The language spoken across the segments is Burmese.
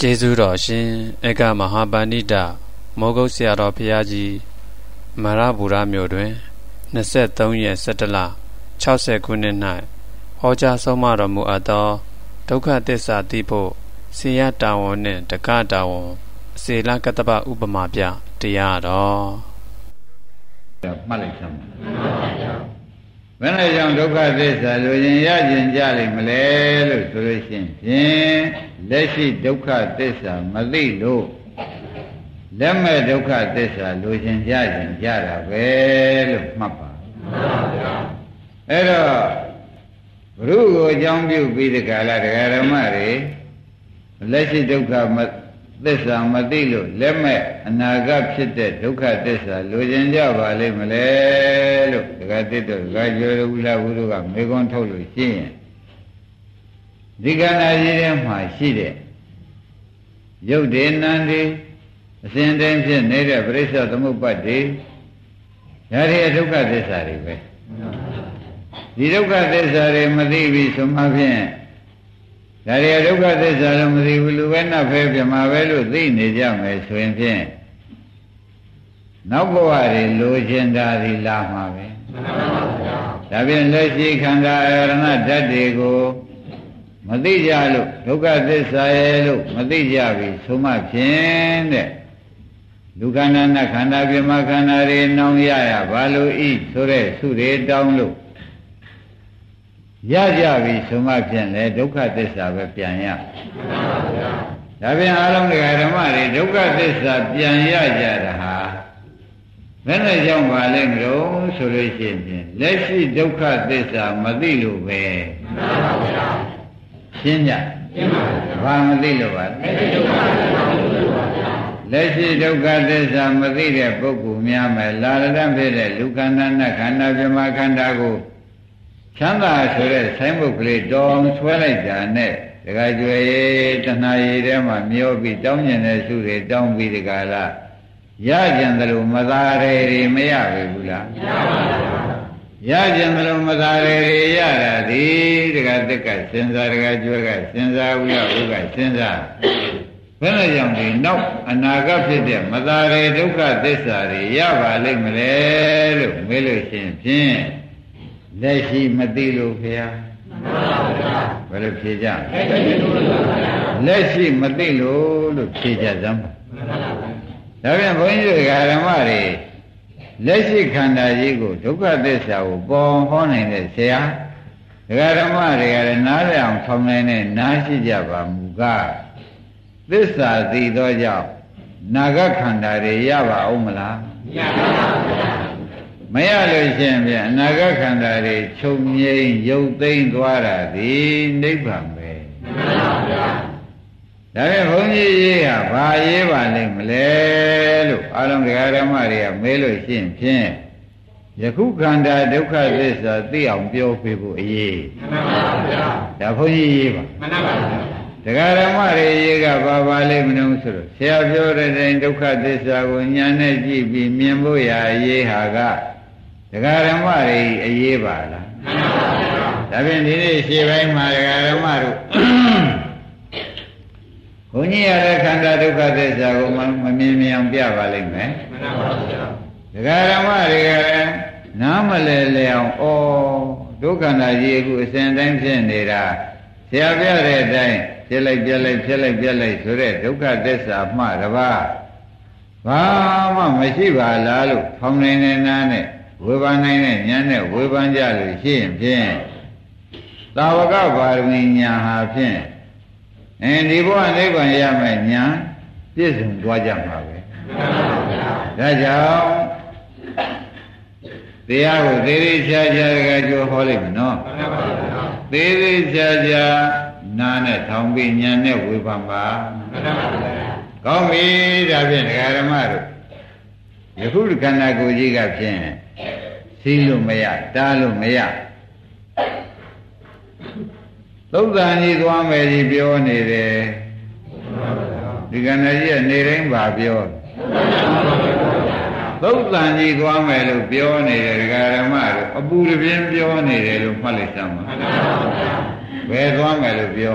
ကျေးဇူးတော်ရှင်ဧကမဟာပန္နိတမောဂုတ်ဆရာတော်ဘုရားကြီးမရဗုဒ္ဓမြို့တွင်23ရက်17လ60ခုနှစ်၌ဟောကြားဆုံးမတော်မူအပ်သောဒုက္ခသစ္စာသိဖို့ဆေယတာဝန်နှင့်တက္ကတာဝန်အစေလကတ္တပဥပမာပြတရားတော်မှတ်လိုက်စမ်း ဘယ်နဲ့ကြောင့်ဒုက္ခသစ္စာလိုရင်ရကျင်ကြလိမ့်မလဲလို့ဆိုလို့ရှိရင်လက်ရှိဒုက္ခသစ္စာမသိလို့လက်မဲ့ဒုက္ခသစ္စာလိုချင်ကြခြင်းကြတာပဲလို့မှတ်ပါအဲ့တော့ဘုရုကိုအကြောင်းပြုပြီးဒီကလာတရားဓမ္မတွေလက်ရှိဒုက္ခမ သစ္စာမသိလို့လက်မဲ့အနာဂတ်ဖြစ်တဲ့ဒုက္ခသစ္စာလိုချင်ကြပါလိမ့်မလဲလို့ဒကာတိတော်ဒကာကျော်ဝိလာဝုရုကမေခွန်းထုတ်လို့ရှိရင်ဒီကဏ္ဍကြီးထဲမှာရှိတဲ့ရုပ်ဒေနံဒီအစဉ်တိုင်းဖြစ်နေတဲ့ပြိဿသမုပ္ပတ်တွေဒါတွေဒုက္ခသစ္စာတွေပဲဒီဒုက္ခသစ္စာတွေမသိပြီဆိုမှဖြင့် ဒါတွေဒုက္ခသစ္စာလည်းမသိဘူးလူပဲနတ်ပဲပြမပဲလို့သိနေကြမယ်ဆိုရင်ဖြင့်နောက်ဘဝတွေလိုချင်တာဒီလာမှာပဲဒါဖြင့်လက်ရှိခန္ဓာအရဏဓာတ်တွေကိုမသိကြလို့ဒုက္ခသစ္စာရဲ့လို့မသိကြပြီဆိုမှဖြင့်တဲ့လူခန္ဓာနဲ့ခန္ဓာပြမခန္ဓာတွေနှောင်ရရဘာလို့ဤဆိုတဲ့သုတွေတောင်းလို့ ရကြပြီဆိုမှဖြင့်လေဒုက္ခသစ္စာပဲပြန်ရဒါပြန်အားလုံးတရားဓမ္မတွေဒုက္ခသစ္စာပြန်ရကြတာဟာဘယ်နဲ့ကြောင့်ပါလဲမလို့ဆိုလို့ရှိရင်လက်ရှိဒုက္ခသစ္စာမသိလို့ပဲမှန်ပါဗျာရှင်းကြရှင်းပါဗျာဘာမသိလို့ပါလက်ရှိဒုက္ခသစ္စာမသိလို့ပါဗျာလက်ရှိဒုက္ခသစ္စာမသိတဲ့ပုဂ္ဂိုလ်များမယ်လာရတဖြစ်တဲ့လူခန္ဓာနဲ့ခန္ဓာပြမခန္ဓာကို ချမ်းသာဆိုတဲ့ဆိုင်ဘုတ်ကလေးတောင်းဆွဲလိုက်တာနဲ့ဒကာကျွယ်ရေးတဏှာရည်ထဲမှာမျောပြီးတောင်းကျင်တဲ့စုတွေတောင်းပြီးဒီကလာရကြံတယ်လို့မသာရေတွေမရဘူးလားမရပါဘူးရကြံတယ်လို့မသာရေတွေရတာဒီဒကာတက်ကစဉ်းစားဒကာကျွယ်ကစဉ်းစားဦးရဦးကစဉ်းစားဘယ်လိုကြောင့်ဒီနောက်အနာဂတ်ဖြစ်တဲ့မသာရေဒုက္ခသစ္စာတွေရပါလိမ့်မလဲလို့မေးလို့ရှိရင်ဖြင့် လက်ရှိမသိလို့ခင်ဗျာဘယ်လိုဖြေကြလက်ရှိမသိလို့လို့ဖြေကြစမ်းပါဒါပြန်ဘုန်းကြီးတွေကဓမ္မတွေလက်ရှိခန္ဓာကြီးကိုဒုက္ခသစ္စာကိုပေါ်ဟောနိုင်တဲ့ဆရာဒကာဓမ္မတွေကလည်းနားလည်အောင်ထောင်နိုင်တဲ့နားရှိကြပါမူကားသစ္စာသိသောကြောင့်နာဂခန္ဓာတွေရပါအောင်မလားမရပါဘူး မရလို့ရှိရင်ပြန်အနာဂတ်ခန္ဓာတွေချုပ်ငြိမ်းရုပ်သိမ်းသွားတာဒီနိဗ္ဗာန်ပဲမှန်ပါဗျာဒါပေမဲ့ဘုန်းကြီးရေးကဘာရေးပါလိမ့်မလဲလို့အာလုံးတရားဓမ္မတွေကမေးလို့ရှိရင်ဖြင့်ယခုခန္ဓာဒုက္ခသစ္စာသိအောင်ပြောပြဖို့အရေးမှန်ပါဗျာဒါဘုန်းကြီးရေးပါမှန်ပါဗျာတရားဓမ္မတွေရေးကဘာပါလိမ့်မလို့ဆိုတော့ဆရာပြောတဲ့တိုင်းဒုက္ခသစ္စာကိုညာနဲ့ကြည့်ပြီးမြင်ဖို့ရာအရေးဟာက ဒကာဓမ္မတွေအရေးပါလားမှန်ပါဗျာဒါဖြင့်ဒီနေ့ရှေ့ပိုင်းမှာဒကာဓမ္မတို့ဘုန်းကြီးရတဲ့ခန္ဓာဒုက္ခသစ္စာကိုမမြင်မြင်အောင်ပြပါလိမ့်မယ်မှန်ပါဗျာဒကာဓမ္မတွေကလည်းနားမလဲလဲအောင်ဩဒုက္ခန္တာကြီးအခုအစဉ်တိုင်းဖြစ်နေတာဆရာပြတဲ့အတိုင်းဖြစ်လိုက်ပြက်လိုက်ဖြစ်လိုက်ပြက်လိုက်ဆိုတဲ့ဒုက္ခသစ္စာမှတပါးဘာမှမရှိပါလားလို့ဖောင်းနေနေနားနဲ့ ဝေဘာနိုင်တဲ့ဉာဏ်နဲ့ဝေဘာကြလို့ရှိရင်ဖြင့်သာဝကပါရမီဉာဏ်ဟာဖြင့်အဲဒီဘဝနိဗ္ဗာန်ရမယ်ဉာဏ်ပြည့်စုံသွားကြမှာပဲဒါကြောင့်တရားကိုသေးသေးချာချာကကြိုးဟောလိုက်မယ်နော်သေးသေးချာချာနာနဲ့ထောင်ပြီးဉာဏ်နဲ့ဝေဖန်ပါကောင်းပြီဒါဖြင့်ဒကာဓမ္မတို့ ယခုခန္ဓာကိုယ်ကြီးကဖြင့်စီးလို့မရတားလို့မရသုဒ္ဓန်ကြီးသွားမယ်ကြီးပြောနေတယ်ဒီကနေ့ကြီးကနေတိုင်းပါပြောသုဒ္ဓန်ကြီးသွားမယ်လို့ပြောနေတယ်ဒကာရမတို့အပူတပြင်းပြောနေတယ်လို့မှတ်လိုက်စမ်းပါဘယ်သွားမယ်လို့ပြော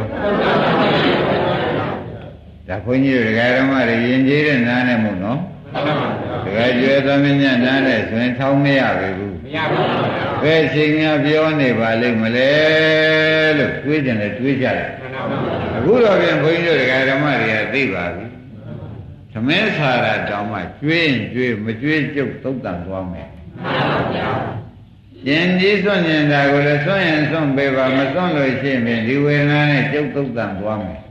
ဒဒါခွန်ကြီးတို့ဒကာဓမ္မတွေယဉ်ကျေးတဲ့နားနဲ့မို့နော် ဒကာကျွဲသမင်းညနားနဲ့ဆိုရင်ထောင်းမရပါဘူးမရပါဘူးဘယ်ချိန်များပြောနေပါလိမ့်မလဲလို့တွေးကြတယ်တွေးကြတယ်အခုတော့ပြန်ခွန်ကြီးတို့ဒကာဓမ္မတွေကသိပါပြီသမင်းဆာရတောင်မှကျွေးရင်ကျွေးမကျွေးကျုပ်သုတ်တန်သွားမယ်ရှင်ကြီးစွန့်ကျင်တာကိုလည်းစွန့်ရင်စွန့်ပေးပါမစွန့်လို့ရှိရင်ဒီဝေဒနာနဲ့ကျုပ်သုတ်တန်သွားမယ်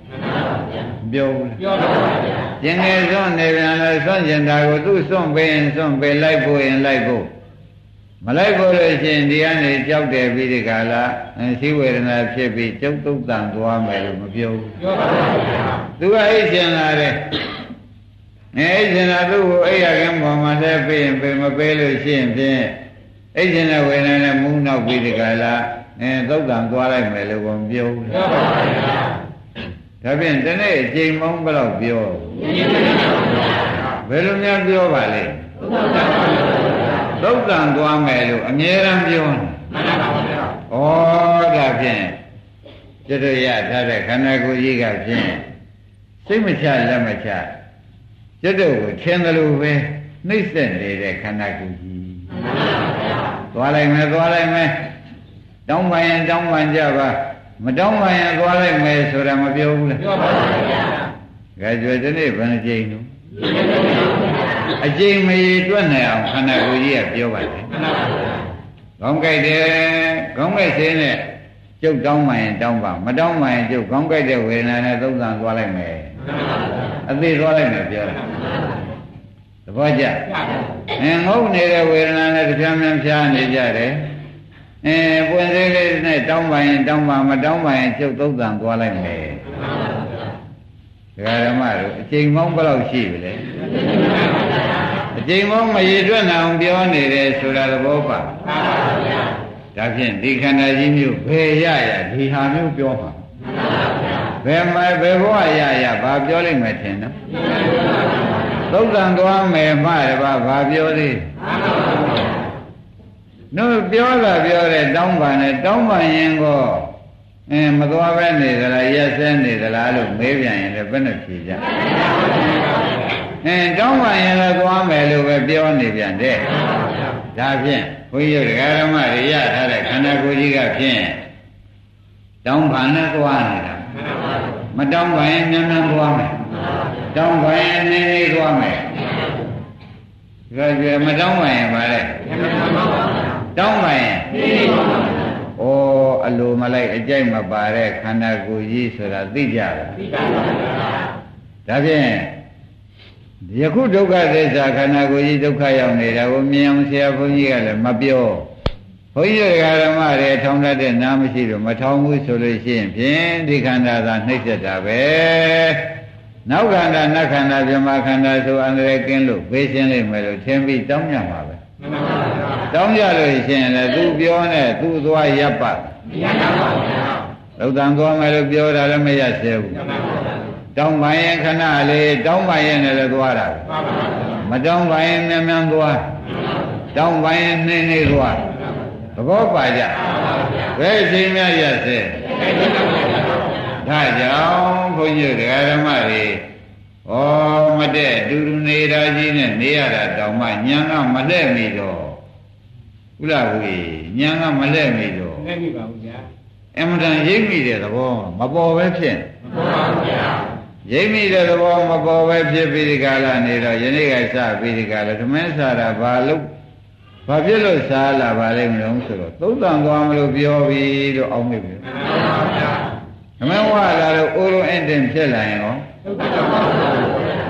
ပြောဘူးပြောပါဗျာကျင်ငယ်စွန့်နေပြန်လဲစွန့်ကျင်တာကိုသူ့စွန့်ပေးရင်စွန့်ပေးလိုက်ဖို့ရင်လိုက်ဖို့မလိုက်ဖို့လို့ရှိရင်ဒီကနေကြောက်တယ်ပြီးဒီကလာရှိဝေဒနာဖြစ်ပြီးကျုပ်သုတ်တန်သွားမယ်လို့မပြောဘူးပြောပါဗျာသူကအိတ်ကျင်လာတယ်အဲအိတ်ကျင်လာသူ့ကိုအိတ်ရကင်းပေါ်မှာလဲပေးရင်ပေးမပေးလို့ရှိရင်ဖြင့်အိတ်ကျင်တဲ့ဝေဒနာနဲ့မူးနောက်ပြီးဒီကလာအဲသုတ်တန်သွားလိုက်မယ်လို့မပြောဘူးပြောပါဗျာ ဒါဖြင့်ဒီနေ့အချိန်မောင်းဘယ်တော့ပြောဘယ်လိုများပြောပါလဲသုတ်တန်သွားမယ်လို့အမြဲတမ်းပြောနေဩဒါဖြင့်ကျွတ်ရထားတဲ့ခန္ဓာကိုယ်ကြီးကဖြင့်စိတ်မချလက်မချကျွတ်တို့ကိုထင်တယ်လို့ပဲနှိမ့်ဆက်နေတဲ့ခန္ဓာကိုယ်ကြီးသွားလိုက်မယ်သွားလိုက်မယ်တောင်းပန်ရင်တောင်းပန်ကြပါ မတောင်းပါရင်သွားလိုက်မယ်ဆိုတာမပြောဘူးလားပြောပါဘူးဗျာ။ကြွယ်ဒီနေ့ဘယ်နှကြိမ်လို့အကြိမ်မရေတွက်နိုင်အောင်ခန္ဓာကိုယ်ကြီးကပြောပါလေ။ကောင်းကြိုက်တယ်ကောင်းကြိုက်ခြင်းနဲ့ကျုပ်တောင်းမှရင်တောင်းပါမတောင်းမှရင်ကျုပ်ကောင်းကြိုက်တဲ့ဝေဒနာနဲ့သုံးသံသွားလိုက်မယ်။အသေးသွားလိုက်မယ်ပြောတာ။သဘောကျ။အဲငုံနေတဲ့ဝေဒနာနဲ့တပြားများဖြားနေကြတယ်။ အဲပွင့်သေးလေးနဲ့တောင်းပါရင်တောင်းပါမတောင်းပါရင်ကျုပ်သုံးသံသွားလိုက်မယ်ဒကာဓမ္မတို့အချိန်မောင်းဘယ်လောက်ရှိပြီလဲအချိန်မောင်းမရည်တွက်နိုင်အောင်ပြောနေတယ်ဆိုတာသဘောပါဒါဖြင့်ဒီခန္ဓာကြီးမျိုးဘယ်ရရဒီဟာမျိုးပြောမှာဘယ်မှာဘယ်ဘဝရရဘာပြောလိမ့်မယ်ထင်နော်သုတ်တန်သွားမယ်မှတပါဘာပြောသေး တို့ပြောတာပြောတဲ့တောင်းပန်နဲ့တောင်းပန်ရင်ကိုအင်းမသွားပဲနေသလားရက်စဲနေသလားလို့မေးပြန်ရင်လည်းဘယ်နဲ့ဖြေကြအင်းတောင်းပန်ရင်လည်းသွားမယ်လို့ပဲပြောနေပြန်တဲ့ဒါဖြင့်ဘုန်းကြီးတို့ဓမ္မတွေရထားတဲ့ခန္ဓာကိုယ်ကြီးကဖြင့်တောင်းပန်နဲ့သွားနေတာမတောင်းပန်ရင်မြန်မြန်သွားမယ်တောင်းပန်ရင်နည်းနည်းသွားမယ်ဒါကြမတောင်းပန်ရင်ပါလေ တောင်းပါရင်ဩအလိုမလိုက်အကြိုက်မပါတဲ့ခန္ဓာကိုယ်ကြီးဆိုတာသိကြတယ်သိပါပါဘုရားဒါဖြင့်ယခုဒုက္ခသစ္စာခန္ဓာကိုယ်ကြီးဒုက္ခရောက်နေတာကိုမြင်အောင်ဆရာဘုန်းကြီးကလည်းမပြောဘုန်းကြီးဓမ္မတွေထောင်တတ်တဲ့နားမရှိလို့မထောင်ဘူးဆိုလို့ရှိရင်ဖြင့်ဒီခန္ဓာသာနှိမ့်ဆက်တာပဲနောက်ခန္ဓာနတ်ခန္ဓာပြမခန္ဓာဆိုအန္တရာယ်ကင်းလို့ဘေးရှင်းလိမ့်မယ်လို့ထင်ပြီးတောင်းကြမှာပဲမှန်ပါဗျာ တောင်းကြလို့ရှိရင်လည်းသူပြောနဲ့သူသွားရပ်ပါမရပါဘူးဗျာလောက်တန်သွားမယ်လို့ပြောတာလည်းမရသေးဘူးမှန်ပါဗျာတောင်းပါရင်ခဏလေးတောင်းပါရင်လည်းသွားတာမှန်ပါဗျာမတောင်းပါရင်မြန်မြန်သွားတောင်းပါရင်နှင်းနှင်းသွားသဘောပါကြဘယ်အချိန်များရသေးဒါကြောင့်ဘုန်းကြီးတို့ဓမ္မတွေ ဩမတဲ့အတူတူနေတာကြီးနဲ့နေရတာတောင်မှညာကမလဲ့မိတော့ဥလားဘူးညာကမလဲ့မိတော့လဲ့မိပါဘူးဗျာအမှန်တန်ရိပ်မိတဲ့သဘောမပေါ်ပဲဖြစ်မပေါ်ပါဘူးဗျာရိပ်မိတဲ့သဘောမပေါ်ပဲဖြစ်ပြီးဒီကလာနေတော့ယနေ့ကစပြီးဒီကလာဓမင်းစားတာဘာလို့ဘာဖြစ်လို့စားလာပါလိမ့်မလို့ဆိုတော့သုံးတန်သွားမလို့ပြောပြီးလို့အောင်းမိပြီမှန်ပါဗျာ ဓမင်းဝါလာလို့အိုးလုံးအင်းတင်ဖြစ်လာရင်ရော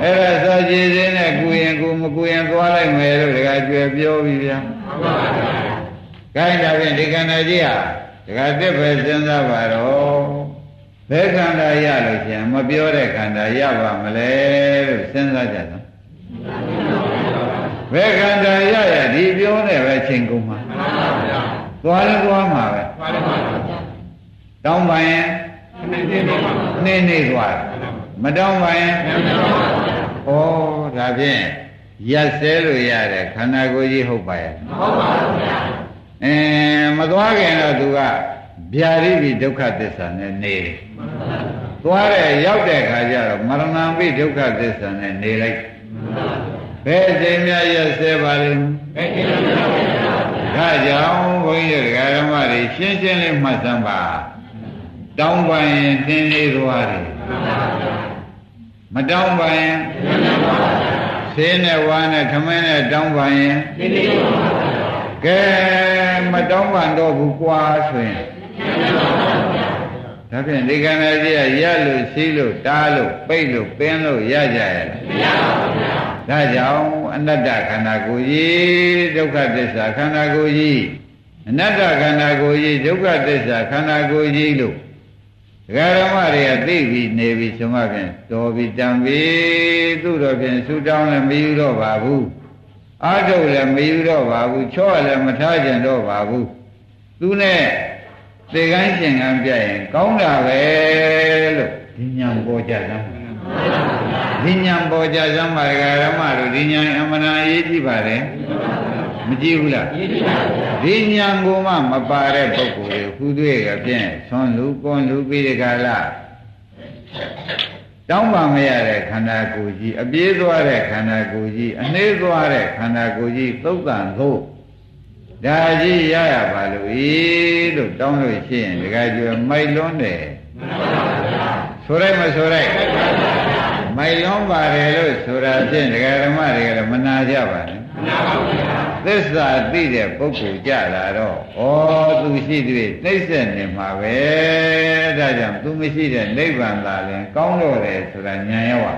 အဲ့ဒါစောကြည်စင်းနဲ့ကုရင်ကုမကုရင်သွားလိုက်မယ်လို့တခါကြွယ်ပြောပြီးဗျာမှန်ပါဗျာခိုင်းတာဖြင့်ဒီခန္ဓာကြီးဟာတခါတက်ပဲစဉ်းစားပါတော့ဘယ်ခန္ဓာရလို့ရှင်မပြောတဲ့ခန္ဓာရပါမလဲလို့စဉ်းစားကြတော့ဘယ်ခန္ဓာရရဒီပြောနေပဲချိန်ကုန်မှာမှန်ပါဗျာသွားလည်းသွားမှာပဲသွားလည်းသွားပါဗျာတောင်းပါရင် နေနေသွားမတောင်းပါရင်ဩဒါဖြင့်ရက်ဆဲလို့ရတဲ့ခန္ဓာကိုယ်ကြီးဟုတ်ပါရဲ့မဟုတ်ပါဘူးဗျာအဲမသွားခင်တော့သူကဗျာရိပိဒုက္ခသစ္စာနဲ့နေတယ်သွားတဲ့ရောက်တဲ့ခါကျတော့မရဏံပိဒုက္ခသစ္စာနဲ့နေလိုက်ဘယ်အချိန်များရက်စဲပါလိမ့်ဒါကြောင့်ဘုန်းကြီးတို့ဓမ္မတွေရှင်းရှင်းလေးမှတ်စမ်းပါ တောင်းပါရင်သင်လေးသွားတယ်မတောင်းပါရင်ဆေးနဲ့ဝါနဲ့ထမင်းနဲ့တောင်းပါရင်ကဲမတောင်းပန်တော့ဘူးကွာဆိုရင်ဒါဖြင့်ဒီကံရကြီးကရလို့ရှိလို့တားလို့ပိတ်လို့ပင်းလို့ရကြရဲ့မရပါဘူးဗျာဒါကြောင့်အနတ္တခန္ဓာကိုယ်ကြီးဒုက္ခသစ္စာခန္ဓာကိုယ်ကြီးအနတ္တခန္ဓာကိုယ်ကြီးဒုက္ခသစ္စာခန္ဓာကိုယ်ကြီးလို့ ဒကာရမတွေကသိပြီးနေပြီးဆိုမှဖြင့်တော်ပြီးတံပြီးသူ့တော်ဖြင့်ဆူတောင်းလည်းမယူတော့ပါဘူးအာထုတ်လည်းမယူတော့ပါဘူးချော့လည်းမထားကြတော့ပါဘူးသူနဲ့သေကန်းရှင်ကန်းပြရင်ကောင်းတာပဲလို့ဒီညာပေါ်ကြသမ်းဒီညာပေါ်ကြသမ်းပါဒကာရမတို့ဒီညာအမှန်အရေးကြီးပါတယ် မကြည့်ဘူးလားဒီညာကိုမှမပါတဲ့ပုဂ္ဂိုလ်တွေခုတွေ့ကြဖြင့်ဆွန်လူကွန်လူပြီးဒီကလာတောင်းပန်မရတဲ့ခန္ဓာကိုယ်ကြီးအပြေးသွားတဲ့ခန္ဓာကိုယ်ကြီးအနှေးသွားတဲ့ခန္ဓာကိုယ်ကြီးသုတ်တန်သို့ဒါကြီးရရပါလို့ဤလို့တောင်းလို့ရှိရင်ဒကာကျွယ်မိုက်လွန်းတယ်ဆိုရိုက်မဆိုရိုက်မိုက်လွန်းပါတယ်လို့ဆိုတာဖြင့်ဒကာဓမ္မတွေကလည်းမနာကြပါနဲ့မနာပါဘူး သစ္စာသိတဲ့ပုဂ္ဂိုလ်ကြလာတော့ဩသူရှိသေးနှိမ့်ဆက်နေမှာပဲဒါကြောင့်သူမရှိတဲ့နိဗ္ဗာန်သာလင်ကောင်းတော့တယ်ဆိုတာဉာဏ်ရောက်ပါ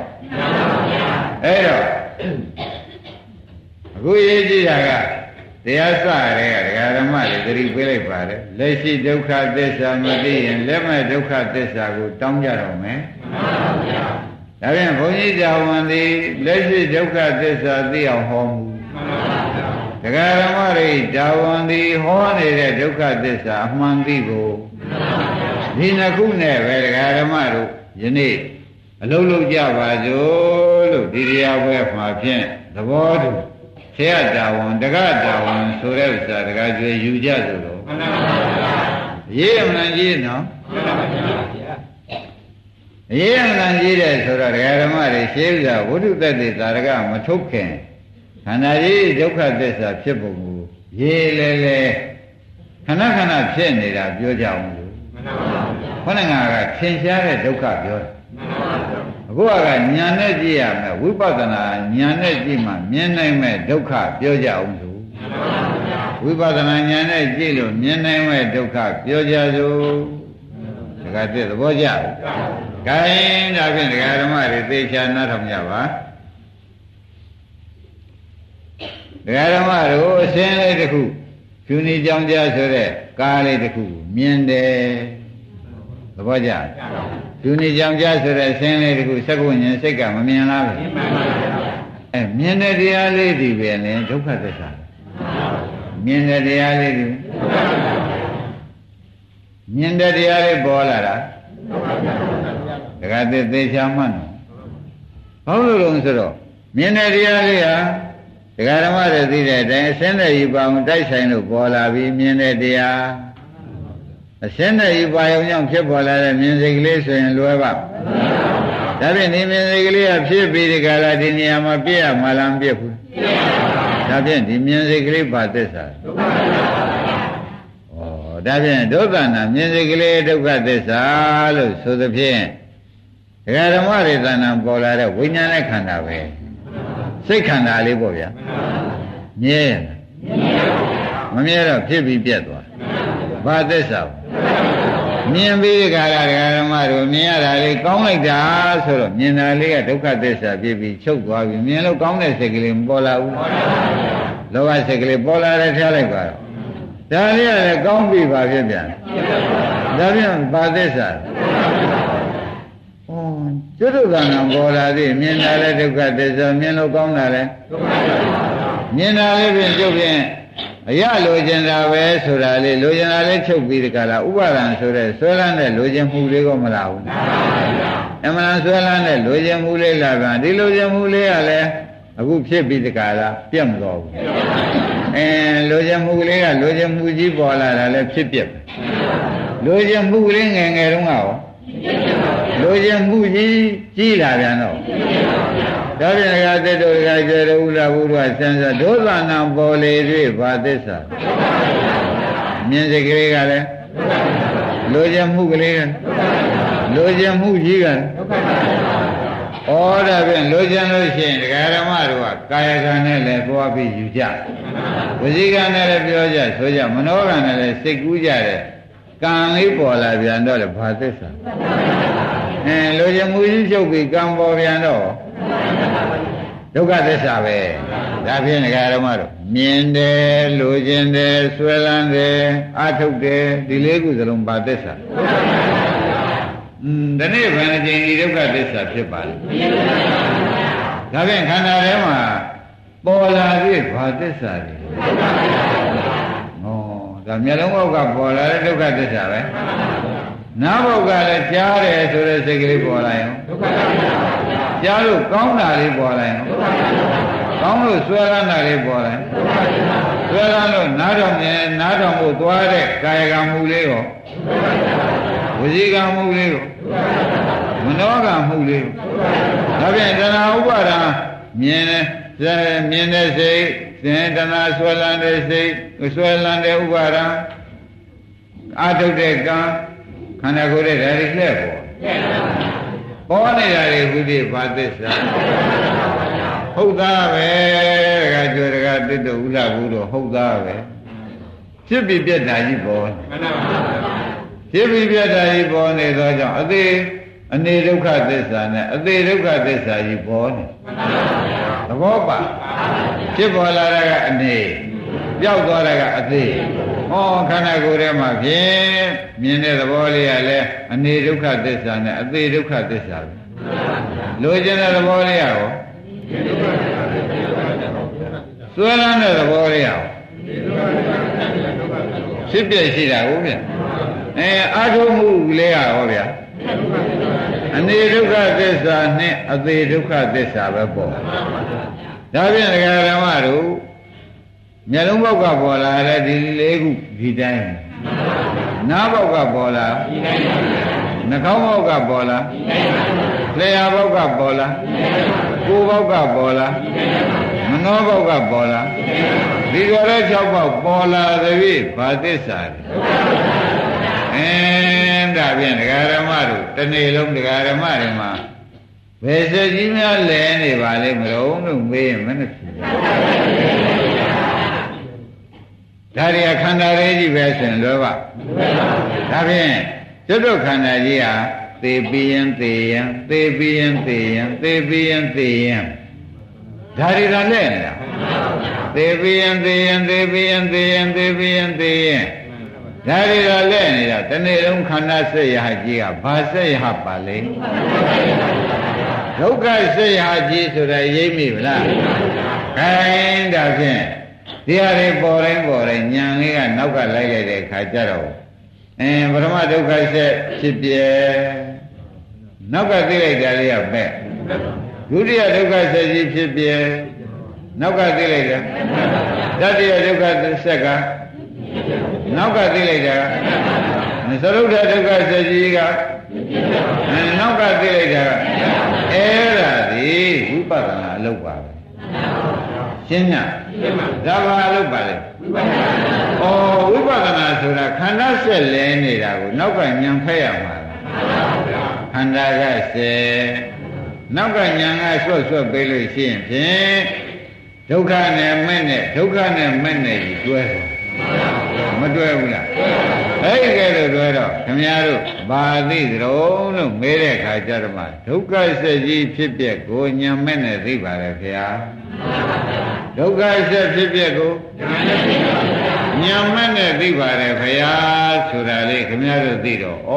အဲ့တော့အခုရေးကြည့်တာကတရားစရဲကဒကာဓမ္မတွေသတိပေးလိုက်ပါတယ်လက်ရှိဒုက္ခသစ္စာမသိရင်လက်မဲ့ဒုက္ခသစ္စာကိုတောင်းကြတော့မယ်မှန်ပါဗျာဒါပြန်ဘုန်းကြီးကြာဝန်သည်လက်ရှိဒုက္ခသစ္စာသိအောင်ဟောမူမှန်ပါဗျာ ဒကာဓမ္မတွေကြာဝန်သည်ဟောနေတဲ့ဒုက္ခသစ္စာအမှန်သိကိုမှန်ပါဗျာဒီနှစ်ခုနဲ့ပဲဒကာဓမ္မတို့ယနေ့အလုံးလုံးကြပါစို့လို့ဒီတရားပွဲမှာဖြင့်သဘောတူဆရာတာဝန်တက္ကတာဝန်ဆိုတဲ့ဥစ္စာတက္ကကျွေယူကြဆိုတော့မှန်ပါဗျာရေးအမှန်ကြီးနော်မှန်ပါဗျာရေးအမှန်ကြီးတယ်ဆိုတော့ဒကာဓမ္မတွေရှင်းဥစ္စာဝိတုတ္တိသာရကမထုတ်ခင်ခ န္ဓာကြီးဒုက္ခသစ္စာဖြစ်ပုံကိုရေးလေလေခဏခဏဖြစ်နေတာပြောကြအောင်လို့မှန်ပါဗျာခေါင်းငါကသင်ရှားတဲ့ဒုက္ခပြောတယ်မှန်ပါဗျာအခုကညာနဲ့ကြည့်ရမယ်ဝိပဿနာညာနဲ့ကြည့်မှမြင်နိုင်မဲ့ဒုက္ခပြောကြအောင်သူဝိပဿနာညာနဲ့ကြည့်လို့မြင်နိုင်မဲ့ဒုက္ခပြောကြစို့ဒကာတဲ့သဘောကျလား။ဂိုင်းဒါဖြင့်ဒကာဓမ္မတွေသေချာနားထောင်ကြပါ။ ဒကာဓမ္မတို့အစင်းလေးတစ်ခုဖြူနေကြောင်ကြဆိုတဲ့ကားလေးတစ်ခုမြင်တယ်။သဘောကျလား။ဒုနေကြောင်ကြဆိုတဲ့ဆင်းလေးတခုစက္ကုဉ္ဉ္စိတ်ကမမြင်လားမြင်ပါပါဘုရားအဲမြင်တဲ့တရားလေးဒီပဲလေဒုက္ခသစ္စာမြင်တဲ့တရားလေးဒီမြင်တဲ့တရားလေးပေါ်လာတာဒကာသစ်သေချာမှတ်နော်ဘာလို့လဲဆိုတော့မြင်တဲ့တရားလေးဟာ ဒကာဓမ္မတွေသိတဲ့အတိုင်းအစင်းတဲ့ယူပါအောင်တိုက်ဆိုင်လို့ပေါ်လာပြီးမြင်တဲ့တရားအစင်းတဲ့ဤပါယုံကြောင့်ဖြစ်ပေါ်လာတဲ့မြင်စိတ်ကလေးဆိုရင်လွယ်ပါဒါဖြင့်ဒီမြင်စိတ်ကလေးကဖြစ်ပြီးဒီကလာဒီနေရာမှာပြည့်ရမှာလားမပြည့်ဘူးဒါဖြင့်ဒီမြင်စိတ်ကလေးပါသစ္စာဒုက္ခသစ္စာဩဒါဖြင့်ဒုက္ခနာမြင်စိတ်ကလေးဒုက္ခသစ္စာလို့ဆိုသဖြင့်ဒကာဓမ္မတွေသဏ္ဍာန်ပေါ်လာတဲ့ဝိညာဉ်နဲ့ခန္ဓာပဲ စိတ်ခန္ဓာလေးပေါ့ဗျာမြဲရမမြဲတော့ဖြစ်ပြီးပြတ်သွားဘာသစ္စာမြင်ပြီးကြတာဓမ္မတို့မြင်ရတာလေးကောင်းလိုက်တာဆိုတော့မြင်တာလေးကဒုက္ခသစ္စာဖြစ်ပြီးချုပ်သွားပြီမြင်လို့ကောင်းတဲ့စိတ်ကလေးမပေါ်လာဘူးလောဘစိတ်ကလေးပေါ်လာတယ်ထားလိုက်ပါတော့ဒါလေးကလည်းကောင်းပြီပါဖြစ်ပြန်ဒါပြန်ဘာသစ္စာဩ ကျွတ်ကံကပေါ်လာသေးမြင်တာလည်းဒုက္ခသစ္စာမြင်လို့ကောင်းတာလည်းဒုက္ခသစ္စာမြင်တာလေးဖြင့်ကျုပ်ဖြင့်အရလိုချင်တာပဲဆိုတာလေးလိုချင်တာလေးချုပ်ပြီးတကလားဥပါဒံဆိုတဲ့ဆွဲလန်းတဲ့လိုချင်မှုလေးကိုမလာဘူးအမှန်ဆွဲလန်းတဲ့လိုချင်မှုလေးလာပြန်ဒီလိုချင်မှုလေးကလည်းအခုဖြစ်ပြီးတကလားပြတ်မတော်ဘူးအဲလိုချင်မှုလေးကလိုချင်မှုကြီးပေါ်လာတာလည်းဖြစ်ပြက်လိုချင်မှုလေးငယ်ငယ်တုန်းကရောဟ လိုချင်မှုကြီးကြီးလာပြန်တော့ဒါပြန်ကသတ္တုကကျေရဥလာဘုရားဆန်းစားဒုသနာပေါ်လေတွေ့ဘာသစ္စာမြင်စိတ်ကလေးကလည်းလိုချင်မှုကလေးကလိုချင်မှုကြီးကဩဒါဖြင့်လိုချင်လို့ရှိရင်ဒကာရမတို့ကကာယကံနဲ့လည်းသွားပြီးယူကြဝစီကံနဲ့လည်းပြောကြဆိုကြမနောကံနဲ့လည်းစိတ်ကူးကြတယ် ကံလေးပေါ်လာပြန်တော့လေဘာသစ္စာအဲလိုချင်မှုကြီးချုပ်ပြီးကံပေါ်ပြန်တော့ဒုက္ခသစ္စာပဲဒါဖြင့်ဒကာရမတို့မြင်တယ်လိုချင်တယ်ဆွဲလန်းတယ်အထုတ်တယ်ဒီလေးခုစလုံးဘာသစ္စာอืมဒီနေ့ဘယ်နှကြိမ်ဒီဒုက္ခသစ္စာဖြစ်ပါလဲဒါဖြင့်ခန္ဓာထဲမှာပေါ်လာပြီဘာသစ္စာလဲဩ ဒါမျက်လုံးဘောက်ကပေါ်လာတဲ့ဒုက္ခသစ္စာပဲနားဘောက်ကလည်းကြားတယ်ဆိုတဲ့စိတ်ကလေးပေါ်လာရင်ဒုက္ခသစ္စာကြားလို့ကောင်းတာလေးပေါ်လာရင်ဒုက္ခသစ္စာကောင်းလို့ဆွဲလန်းတာလေးပေါ်လာရင်ဆွဲလန်းလို့နားတော်မြင်နားတော်မှုသွားတဲ့ကာယကံမှုလေးကိုဝစီကံမှုလေးကိုမနောကံမှုလေးကိုဒါပြန်တဏှာဥပါဒံမြင်တယ် မြင်တဲ့စိတ်သင်တဏှာဆွဲလန်းတဲ့စိတ်ဆွဲလန်းတဲ့ဥပါဒံအာထုတ်တဲ့ကံခန္ဓာကိုယ်ရဲ့ဓာတ်တွေလှည့်ပေါ်ပေါ်နေတာတွေဘုရားဘာသစ္စာဟုတ်သားပဲတခါကျွတခါတိတ္တဥလဘူးတော့ဟုတ်သားပဲဖြစ်ပြီးပြက်တာကြီးပေါ်ဖြစ်ပြီးပြက်တာကြီးပေါ်နေသောကြောင့်အသေး အနေဒုက္ခသစ္စာနဲ့အသေးဒုက္ခသစ္စာကြီးပေါ်နေသဘောပါဖြစ်ပေါ်လာတာကအနေပျောက်သွားတာကအသေးဟောခန္ဓာကိုယ်ထဲမှာဖြင့်မြင်တဲ့သဘောလေးကလည်းအနေဒုက္ခသစ္စာနဲ့အသေးဒုက္ခသစ္စာပဲလိုချင်တဲ့သဘောလေးရောစွဲလန်းတဲ့သဘောလေးရောဖြစ်ပြရှိတာဟုတ်ဗျအဲအာထုမှုလေးရောဗျာ အနေဒုက္ခသစ္စာနဲ့အသေးဒုက္ခသစ္စာပဲပေါ့ဒါဖြင့်ဒကာဓမ္မတို့မျက်လုံးဘောက်ကပေါ်လာတဲ့ဒီလေးခုဒီတိုင်းနားဘောက်ကပေါ်လာဒီတိုင်းနှာခေါင်းဘောက်ကပေါ်လာဒီတိုင်းလျှာဘောက်ကပေါ်လာကိုယ်ဘောက်ကပေါ်လာမနောဘောက်ကပေါ်လာဒီကြော်တဲ့၆ဘောက်ပေါ်လာသည်ဖြင့်ဘာသစ္စာလဲအင်း ဒါဖြင့်ဒကာရမတို့တနေ့လုံးဒကာရမတွေမှာဘယ်စကြီးများလဲနေပါလိမ့်မလို့လို့မေးရင်မနှဖြစ်ဘူးဒါရီခန္ဓာလေးကြီးပဲဆိုရင်လောဘဒါဖြင့်ကျွတ်တို့ခန္ဓာကြီးဟာသေပြီးရင်သေရင်သေပြီးရင်သေရင်သေပြီးရင်သေရင်ဒါရီကလည်းနေတာသေပြီးရင်သေရင်သေပြီးရင်သေရင်သေပြီးရင်သေရင် ဒါရီကလည်းနေတာတနေ့လုံးခန္ဓာစိတ်ရဟကြီးကဘာစိတ်ရဟပါလဲဒုက္ခစိတ်ရဟကြီးဆိုတာရိပ်မိဗလားခိုင်းဒါဖြင့်ဒီဟာတွေပေါ်တိုင်းပေါ်တိုင်းညံလေးကနောက်ကလိုက်လိုက်တဲ့ခါကျတော့အင်းပထမဒုက္ခဆက်ဖြစ်ပြဲနောက်ကသိလိုက်တာလေးကပဲဒုတိယဒုက္ခဆက်ကြီးဖြစ်ပြဲနောက်ကသိလိုက်တာတတိယဒုက္ခဆက်က နောက်ကသိလိုက်တာသရုပ်ဒဒုက္ခဆက်ကြီးကနောက်ကသိလိုက်တာအဲ့ဒါဒီဝိပဿနာအလုပ်ပါပဲရှင်းညဒါဘာလို့ပါလဲဩဝိပဿနာဆိုတာခန္ဓာဆက်လဲနေတာကိုနောက်ကညံဖက်ရမှာခန္ဓာကဆက်နောက်ကညံကဆွတ်ဆွတ်ပေးလို့ရှိရင်ဖြင့်ဒုက္ခနဲ့မဲ့နဲ့ဒုက္ခနဲ့မဲ့နဲ့ကြီးတွဲတယ် မတွဲဘူးလားအဲ့ဒီကဲလို့တွဲတော့ခမည်းတော်ဘာသိသရုံလို့မေးတဲ့ခါကျတော့မှဒုက္ခဆက်ကြီးဖြစ်ပြက်ကိုညံမဲ့နဲ့သိပါတယ်ခင်ဗျာဒုက္ခဆက်ဖြစ်ပြက်ကိုညံမဲ့နဲ့သိပါတယ်ခင်ဗျာဆိုတာလေးခမည်းတော်သိတော့ဩ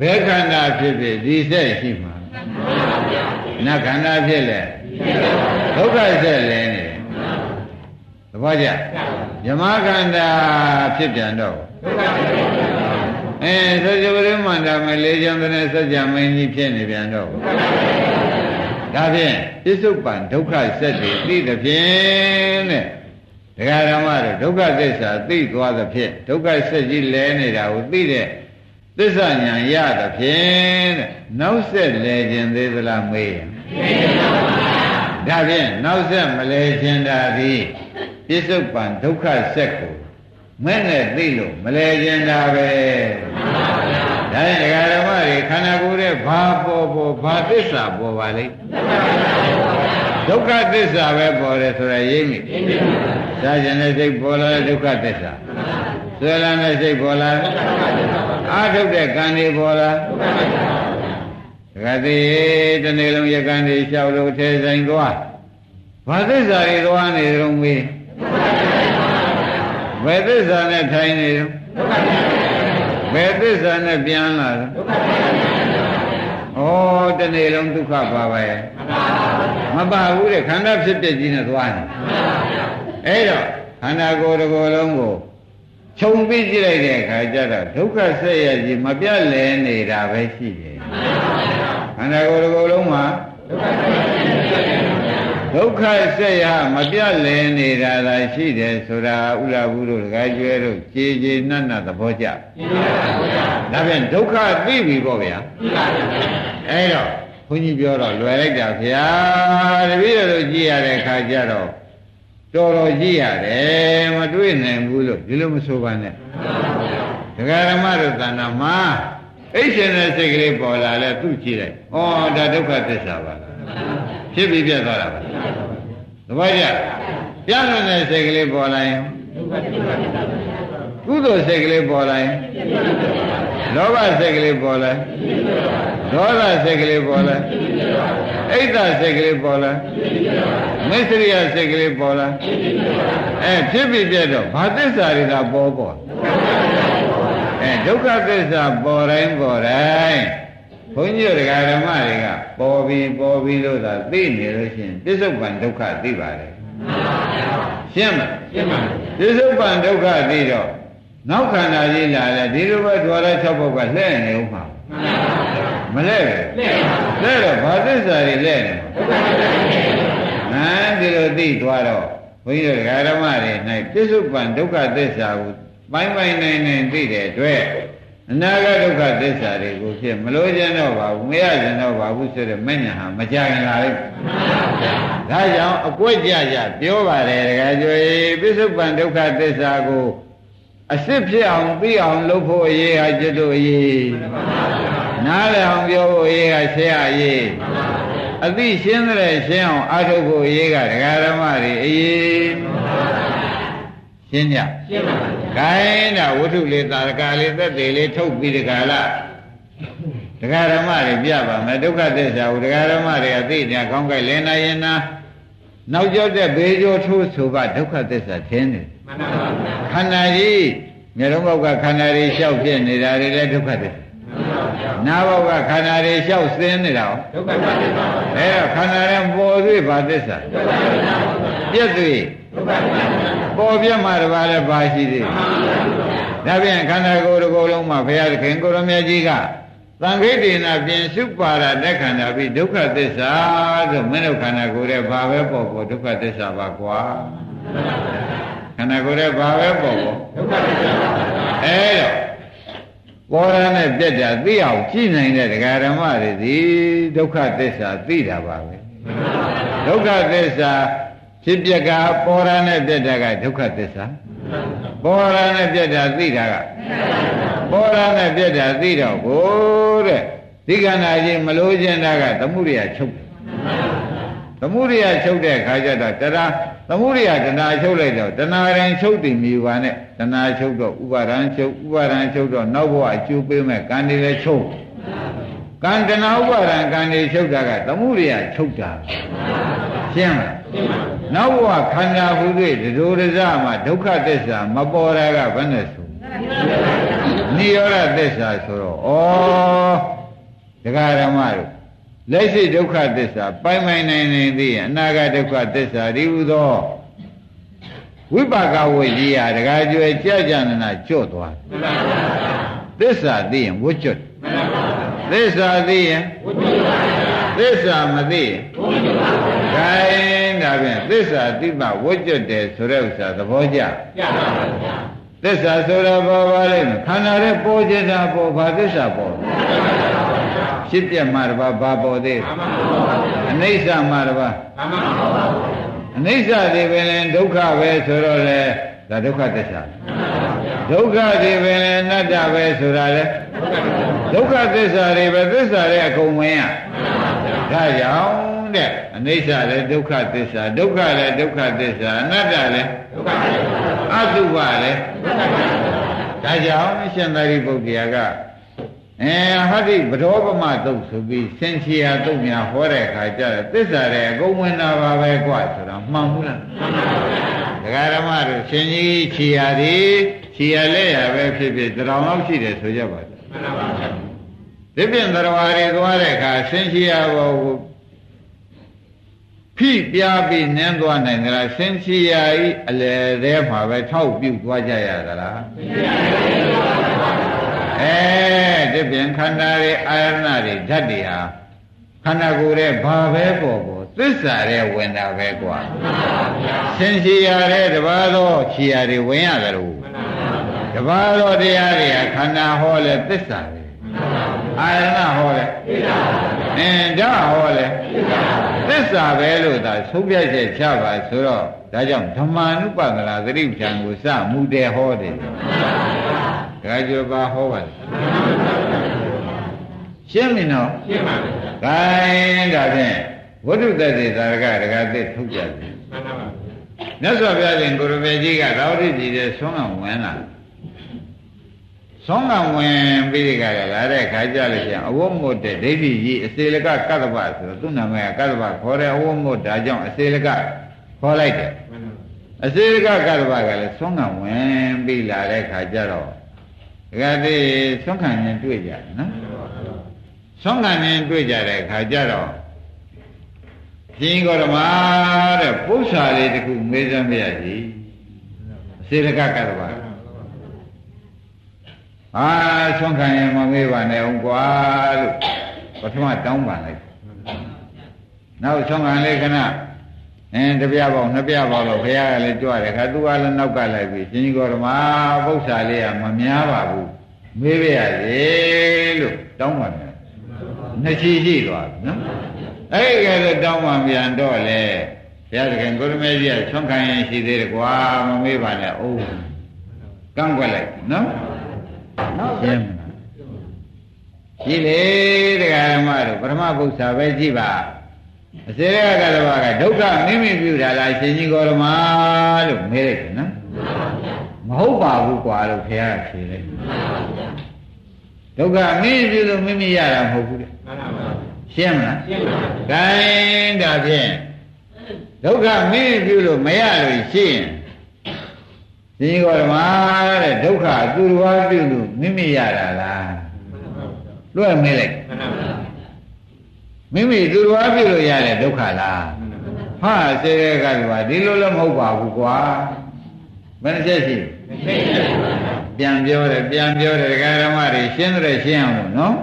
ဘယ်ခန္ဓာဖြစ်ဖြစ်ဒီဆက်ရှိမှာနတ်ခန္ဓာဖြစ်လဲဒုက္ခဆက်လဲနေတယ်သ ဘောကျယမခန္ဓာဖြစ်ပြန်တော့အဲသစ္စာပရိမန္တမလေးချမ်းတဲ့စัจ जा မင်းကြီးဖြစ်နေပြန်တော့ဒါဖြင့်ပြစ္ဆုတ်ပံဒုက္ခဆက်တွေသိသဖြင့်တဲ့ဒကာဓမ္မတို့ဒုက္ခသစ္စာသိသွားသဖြင့်ဒုက္ခဆက်ကြီးလဲနေတာကိုသိတဲ့သစ္စာဉာဏ်ရသဖြင့်တဲ့နောက်ဆက်လဲခြင်းသေးသလားမေးရင်ဒါဖြင့်နောက်ဆက်မလဲခြင်းတာသည် ပြစ္ဆုတ်ပံဒုက္ခဆက်ကိုမဲ့နဲ့သိလို့မလဲခြင်းတာပဲဒါရင်ဒကာဓမ္မတွေခန္ဓာကိုယ်ရဲ့ဘာပေါ်ပေါ်ဘာသစ္စာပေါ်ပါလိမ့်ဒုက္ခသစ္စာပဲပေါ်တယ်ဆိုတာရိပ်မိသာကျင်တဲ့စိတ်ပေါ်လာတဲ့ဒုက္ခသစ္စာဆွဲလန်းတဲ့စိတ်ပေါ်လာအာထုတ်တဲ့ကံတွေပေါ်လာဒကာတိတနေ့လုံးရကံတွေလျှောက်လို့ထဲဆိုင်သွား ဘာသစ္စာတွေသွားနေကြုံမေးဘယ်သစ္စာနဲ့ထိုင်နေကြုံဘယ်သစ္စာနဲ့ပြန်လာလဲဩတနေ့လုံးဒုက္ခပါပါရဲ့မပါဘူးတဲ့ခန္ဓာဖြစ်ပြကြီးနဲ့သွားနေအဲ့တော့ခန္ဓာကိုယ်တစ်ကိုယ်လုံးကိုခြုံပြီးကြည့်လိုက်တဲ့အခါကျတော့ဒုက္ခဆက်ရကြီးမပြတ်လဲနေတာပဲရှိတယ်ခန္ဓာကိုယ်တစ်ကိုယ်လုံးမှာဒုက္ခဆက်ရ မပြတ်လဲနေတာသာရှိတယ်ဆိုတာဥလာဘူးတို့တခါကျွဲတို့ကြည်ကြည်နတ်နတ်သဘောကျဒါပြန်ဒုက္ခသိပြီပေါ့ဗျာအဲ့တော့ဘုန်းကြီးပြောတော့လွယ်လိုက်တာဗျာတပည့်တော်ကြည့်ရတဲ့အခါကျတော့တော်တော်ကြည့်ရတယ်မတွေ့နိုင်ဘူးလို့ဒီလိုမဆိုပါနဲ့ဒကာရမတို့တဏ္ဍာမှာအိတ်ရှင်တဲ့စိတ်ကလေးပေါ်လာလဲသူ့ကြည့်လိုက်ဩဒါဒုက္ခသစ္စာပါလား ဖြစ်ပြီးပြတ်သွားတာပါသဘောကျပြတ်နေတဲ့စိတ်ကလေးပေါ်လာရင်ကုသိုလ်စိတ်ကလေးပေါ်လာရင်လောဘစိတ်ကလေးပေါ်လာဒေါသစိတ်ကလေးပေါ်လာအိတ်တစိတ်ကလေးပေါ်လာမိစ္ဆရိယစိတ်ကလေးပေါ်လာအဲဖြစ်ပြီးပြတ်တော့ဘာသစ္စာတွေကပေါ်ပေါ်အဲဒုက္ခသစ္စာပေါ်တိုင်းပေါ်တိုင်း ဘုန်းကြီးတို့ဓမ္မတွေကပေါ်ပြီးပေါ်ပြီးလို့သာသိနေလို့ရှိရင်ပြစ္ဆုတ်ပံဒုက္ခသိပါတယ်ရှင်းမလားရှင်းပါပြီပြစ္ဆုတ်ပံဒုက္ခသိတော့နောက်ခန္ဓာကြီးလာလဲဒီလိုပဲဓဝရ၆ဘုတ်ကလှဲ့နေဦးမှာမလဲပဲလဲတော့ဘာသစ္စာတွေလဲနေမှာဟမ်ဒီလိုသိသွားတော့ဘုန်းကြီးတို့ဓမ္မတွေ၌ပြစ္ဆုတ်ပံဒုက္ခသစ္စာကိုပိုင်းပိုင်းနိုင်နိုင်သိတဲ့အတွက် အနာဂတ်ဒုက္ခသစ္စာတွေကိုဖြစ်မလို့ကျင်တော့ပါဘူးမရကျင်တော့ပါဘူးဆိုတဲ့မဉ္ဇဏ်ဟာမကြခင်လာလိမ့်ဒါကြောင့်အကွက်ကြကြပြောပါတယ်တခါကျွေပစ္စုပန်ဒုက္ခသစ္စာကိုအစ်စ်ဖြစ်အောင်သိအောင်လုပ်ဖို့အရေးဟာကျွတ်တို့အရေးနားလည်အောင်ပြောဖို့အရေးဟာဆရာအရေးအသိရှင်းတဲ့ရှင်းအောင်အားထုတ်ဖို့အရေးကဒကာဓမ္မတွေအရေး ရှင်းကြရှင်းပါပါခိုင်းတာဝတ္ထုလေးသာရကလေးသက်သေးလေးထုတ်ပြီးတခါလားဒကာဓမ္မတွေပြပါမယ်ဒုက္ခသစ္စာကိုဒကာဓမ္မတွေကသိတယ်ကောင်းကြိုက်လင်းနာရင်နာနောက်ကျောတဲ့ဘေးကျော်ထိုးဆိုပါဒုက္ခသစ္စာထင်းတယ်မှန်ပါပါခန္ဓာကြီးမျိုးလုံးဘောက်ကခန္ဓာတွေလျှောက်ဖြစ်နေတာတွေလည်းဒုက္ခသစ္စာနာဘောက်ကခန္ဓာတွေလျှောက်စင်းနေတာရောဒုက္ခသစ္စာအဲတော့ခန္ဓာရဲ့ပေါ်သွေးဘာသစ္စာဒုက္ခသစ္စာပြည့်သွေးဒုက္ခသစ္စာ ပေါ်ပြမှာတပါးလည်းပါရှိသေးတယ်ဒါပြန်ခန္ဓာကိုယ်တစ်ခုလုံးမှာဘုရားသခင်ကိုရမြတ်ကြီးကသံခိတေနာပြင်စုပါရတက်ခန္ဓာပြီးဒုက္ခသစ္စာဆိုမင်းတို့ခန္ဓာကိုယ်ရဲ့ဘာပဲပေါ်ပေါ်ဒုက္ခသစ္စာပါကွာခန္ဓာကိုယ်ရဲ့ဘာပဲပေါ်ပေါ်ဒုက္ခသစ္စာပါအဲတော့ပေါ်ရနဲ့ပြက်တာသိအောင်ကြည့်နိုင်တဲ့ဒကာဓမ္မတွေဒီဒုက္ခသစ္စာသိတာပါပဲဒုက္ခသစ္စာ ဖြစ်ပြကပေါ်ရနဲ့ပြက်တာကဒုက္ခသစ္စာပေါ်ရနဲ့ပြက်တာသိတာကပေါ်ရနဲ့ပြက်တာသိတော့ကိုတဲ့ဒီကန္နာကြီးမလို့ခြင်းတာကသမှုရိယချုပ်တယ်သမှုရိယချုပ်တဲ့ခါကျတော့တရားသမှုရိယတဏှာချုပ်လိုက်တော့တဏှာရင်ချုပ်တည်မြူပါနဲ့တဏှာချုပ်တော့ဥပါဒံချုပ်ဥပါဒံချုပ်တော့နောက်ဘဝအကျိုးပေးမဲ့ကံတွေလည်းချုပ် ကံတဏှာဥပါဒံကံတွေချုပ်တာကသမှုရိယချုပ်တာရှင်းမလားရှင်းပါနောက်ဘဝခန္ဓာဟု၍ဒိုရဇမှာဒုက္ခသစ္စာမပေါ်တာကဘယ်နဲ့ဆိုနိရောဓသစ္စာဆိုတော့ဩတရားဓမ္မတို့လက်ရှိဒုက္ခသစ္စာပိုင်ပိုင်နိုင်နိုင်သိရင်အနာဂတ်ဒုက္ခသစ္စာဒီဟုသောဝိပါကဝိကြီးဟာတကားကျွဲကြကြနနာကြော့သွားသစ္စာသိရင်ဝှကျွတ် သစ္စာသိရင်ဝှကျွတ်ပါသစ္စာမသိရင်ဝှကျွတ်ပါခိုင်းဒါဖြင့်သစ္စာတိမဝှကျွတ်တယ်ဆိုတဲ့ဥစ္စာသဘောကျကျပါပါဗျာသသစ္စာဆိုတာဘာပါလဲခန္ဓာရဲ့ပေါ်ခြင်းတာပေါ်ဘာသစ္စာပေါ်ဖြစ်ပြမှာတပါဘာပေါ်သေးအနိစ္စမှာတပါအနိစ္စဒီပင်ဒုက္ခပဲဆိုတော့လေ ဒါဒုက္ခသစ္စာဒုက္ခဒီပင်အနတ္တပဲဆိုတာလေဒုက္ခသစ္စာတွေပဲသစ္စာတွေအကုန်ဝင်ရဒါကြောင့်တဲ့အနိစ္စလည်းဒုက္ခသစ္စာဒုက္ခလည်းဒုက္ခသစ္စာအနတ္တလည်းဒုက္ခသစ္စာအတုပလည်းဒုက္ခသစ္စာဒါကြောင့်ရှင်သာရိပုတ္တရာက အဲဟာတိဗဒောပမတုတ်ဆိုပြီးစင်ချီယာတုတ်များဟောတဲ့အခါကျတော့သစ္စာတွေအကုန်ဝင်တာပါပဲကွဆိုတာမှန်ဘူးလားမှန်ပါဘူးဒကာဓမ္မတို့ရှင်ကြီးချီယာဒီချီယာလက်ရပဲဖြစ်ဖြစ်တရောင်လောက်ရှိတယ်ဆိုကြပါမှန်ပါဘူးဒီပြင်သရဝါတွေသွားတဲ့အခါစင်ချီယာဘောကိုဖိပြားပြီးနင်းသွားနိုင်သလားစင်ချီယာဤအလယ်သေးမှာပဲထောက်ပြုတ်သွားကြရသလား အဲဒီပြင်ခန္ဓာတွေအာရဏတွေဓာတ်တွေဟာခန္ဓာကိုယ်ရဲ့ဘာပဲပေါ်ပေါ်သစ္စာရဲ့ဝင်တာပဲกว่าစင်ချီယာတဲ့တပါးသောချီယာတွေဝင်ရတယ်လို့တပါးသောတရားတွေကခန္ဓာဟောလဲသစ္စာပဲအာရဏဟောလဲသစ္စာအင်းဓာဟောလဲသစ္စာပဲလို့သာသုံးပြချက်ချပါဆိုတော့ဒါကြောင့်ဓမ္မာနုပဒနာသတိပ္ပံကိုစမူတယ်ဟောတယ် ဒါကြောပါဟောပါလဲရှင်းပြီနော်ရှင်းပါပြီ။ဂိုင်းဒါဖြင့်ဝိတုတ္တိသာရကဒကာသိထုတ်ကြတယ်။မှန်ပါပါ။မြတ်စွာဘုရားရှင်ကိုရမေကြီးကသာဝတိကြီးတဲ့ဆွမ်းကဝင်လာ။ဆုံးကဝင်ပြီးကြရလာတဲ့ခါကြလို့ရှိရင်အဝတ်မုတ်တဲ့ဒိဋ္ဌိကြီးအစေလကကတ္တပဆိုသူ့နာမည်ကကတ္တပခေါ်တဲ့အဝတ်မုတ်ဒါကြောင့်အစေလကခေါ်လိုက်တယ်အစေလကကတ္တပကလည်းဆုံးကဝင်ပြီးလာတဲ့ခါကြတော့ဒ ကာတိဆုံးခံရင်တွေ့ကြတယ်နော်ဆုံးခံရင်တွေ့ကြတဲ့ခါကြတော့ရှင်ဂေါရမတဲ့ပု္ပ္ပာလေးတခုမေးစမ်းပြရစီအစေလကကတ္တပအာဆွမ်းခံရင်မမေးပါနဲ့အောင်ကွာလို့ပထမတောင်းပန်လိုက်နောက်ဆွမ်းခံလေးခဏ အင်းတပြပေါင်းနှစ်ပြပေါင်းလို့ဘုရားကလည်းကြွတယ်ခါသူကလည်းနောက်ကလိုက်ပြီရှင်ကြီးကောဓမပု္ပ္ပာလေးကမများပါဘူးမေးပြရစေလို့တောင်းပန်တယ်နှစ်ချီရှိသွားပြီနော်အဲ့ဒီကဲတောင်းပန်ပြန်တော့လေဘုရားသခင်ကိုရမေကြီးကဆွမ်းခံရင်ရှိသေးတယ်ကွာမမေးပါနဲ့အိုးကန့်ကွက်လိုက်နော်ရှင်းမလားရှိလေတရားဓမ္မတို့ပရမဗုဒ္ဓပဲကြည့်ပါ အစေရကတဘာကဒုက္ခမိမိပြုတာလားရှင်ကြီးကောရမလို့မေးလိုက်တယ်နော်မဟုတ်ပါဘူးကွာလို့ခင်ဗျားဖြေလိုက်ဒုက္ခမိမိပြုလို့မိမိရတာမဟုတ်ဘူးလေရှင်းမလားရှင်းပါပြီ gain ဒါဖြင့်ဒုက္ခမိမိပြုလို့မရလို့ရှိရင်ဒီကောဓမာတဲ့ဒုက္ခသူတော်ဘာပြုလို့မိမိရတာလားလွှဲမေးလိုက်မိ မိသူတော်ဘာပြုလို့ရတဲ့ဒုက္ခလားဟာစေကကကဒီလိုလည်းမဟုတ်ပါဘူးကွာဘယ်နှချက်ရှိပြန်ပြောတယ်ပြန်ပြောတယ်ဒကာဓမ္မတွေရှင်းတယ်ရှင်းအောင်လို့နော်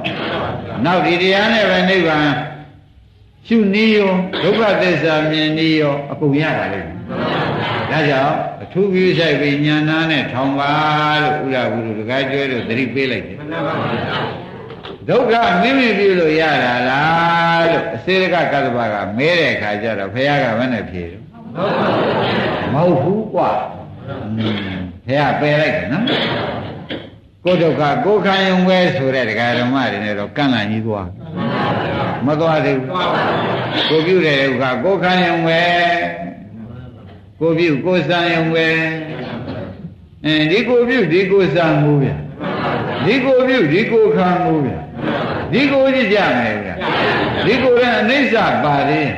နောက်ဒီတရားနဲ့ပဲနိဗ္ဗာန်ရှုနည်းရောဒုက္ခသစ္စာမြင်နည်းရောအကုန်ရပါလိမ့်မယ်ဒါကြောင့်အထူးပြုဆိုင်ပြီးညာနာနဲ့ထောင်ပါလို့ဥရဘူးလို့တခါကျွဲလို့သတိပေးလိုက်တယ် ဒုက္ခမိမိပြုလို့ရတာလားလို့အစေရကကသဘာကမဲတဲ့အခါကျတော့ဘုရားကဘယ်နဲ့ဖြေတော့မဟုတ်ဘူးကွာဘုရားပယ်လိုက်တယ်နော်ကိုဒုက္ခကိုခံယုံပဲဆိုတဲ့ဒကာဓမ္မတွေနဲ့တော့ကန့်လန့်ကြီးသွားမသွားသေးဘူးကိုပြုတဲ့ဒုက္ခကိုခံယုံပဲကိုပြုကိုစံယုံပဲအဲဒီကိုပြုဒီကိုစံမှုဗျဒီကိုပြုဒီကိုခံမှုဗျ ဒီကိုကြည့်ကြမယ်ဗျဒီကိုလည်းအနိစ္စပါသေး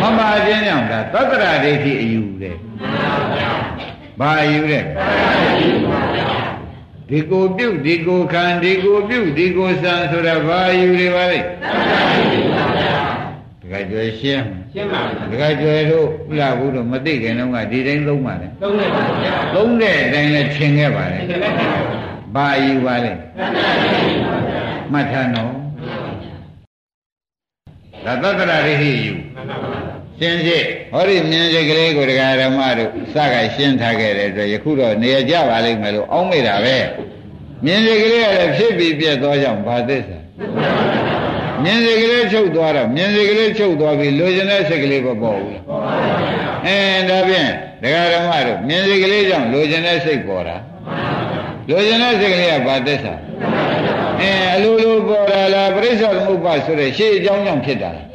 မပါခြင်းကြောင့်ဒါသတ္တရဒိဋ္ဌိအယူတဲ့ဘာအယူတဲ့ဒီကိုပြုတ်ဒီကိုခံဒီကိုပြုတ်ဒီကိုစံဆိုတာဘာအယူတွေပါလဲတခါကျွဲရှင်းရှင်းပါပြီတခါကျွဲတို့ဥလာဘူးတို့မသိခင်တော့ကဒီတိုင်းသုံးပါလေသုံးတယ်ပါဗျာသုံးတဲ့အတိုင်းလဲထင်ခဲ့ပါလေဘာအယူပါလဲ မှတ်ထားနော်ဒါသတ္တရရိဟိယူရှင်းရှိဟောဒီမြင်စိတ်ကလေးကိုတရားဓမ္မတို့စကရှင်းထားခဲ့တဲ့အတွက်ယခုတော့နေရကြပါလိမ့်မယ်လို့အောင်းမိတာပဲမြင်စိတ်ကလေးကလည်းဖြစ်ပြီးပြက်သွားကြောင်းဘာသစ္စာမြင်စိတ်ကလေးချုပ်သွားတော့မြင်စိတ်ကလေးချုပ်သွားပြီလိုချင်တဲ့စိတ်ကလေးမပေါ်ဘူးအဲဒါဖြင့်တရားဓမ္မတို့မြင်စိတ်ကလေးကြောင့်လိုချင်တဲ့စိတ်ပေါ်တာလိုချင်တဲ့စိတ်ကလေးကဘာသစ္စာ အဲအလိုလိုပေါ်လာလားပြိဿသမုပ္ပါဆိုတဲ့ရှေ့အကြောင်းကြောင့်ဖြစ်တာလား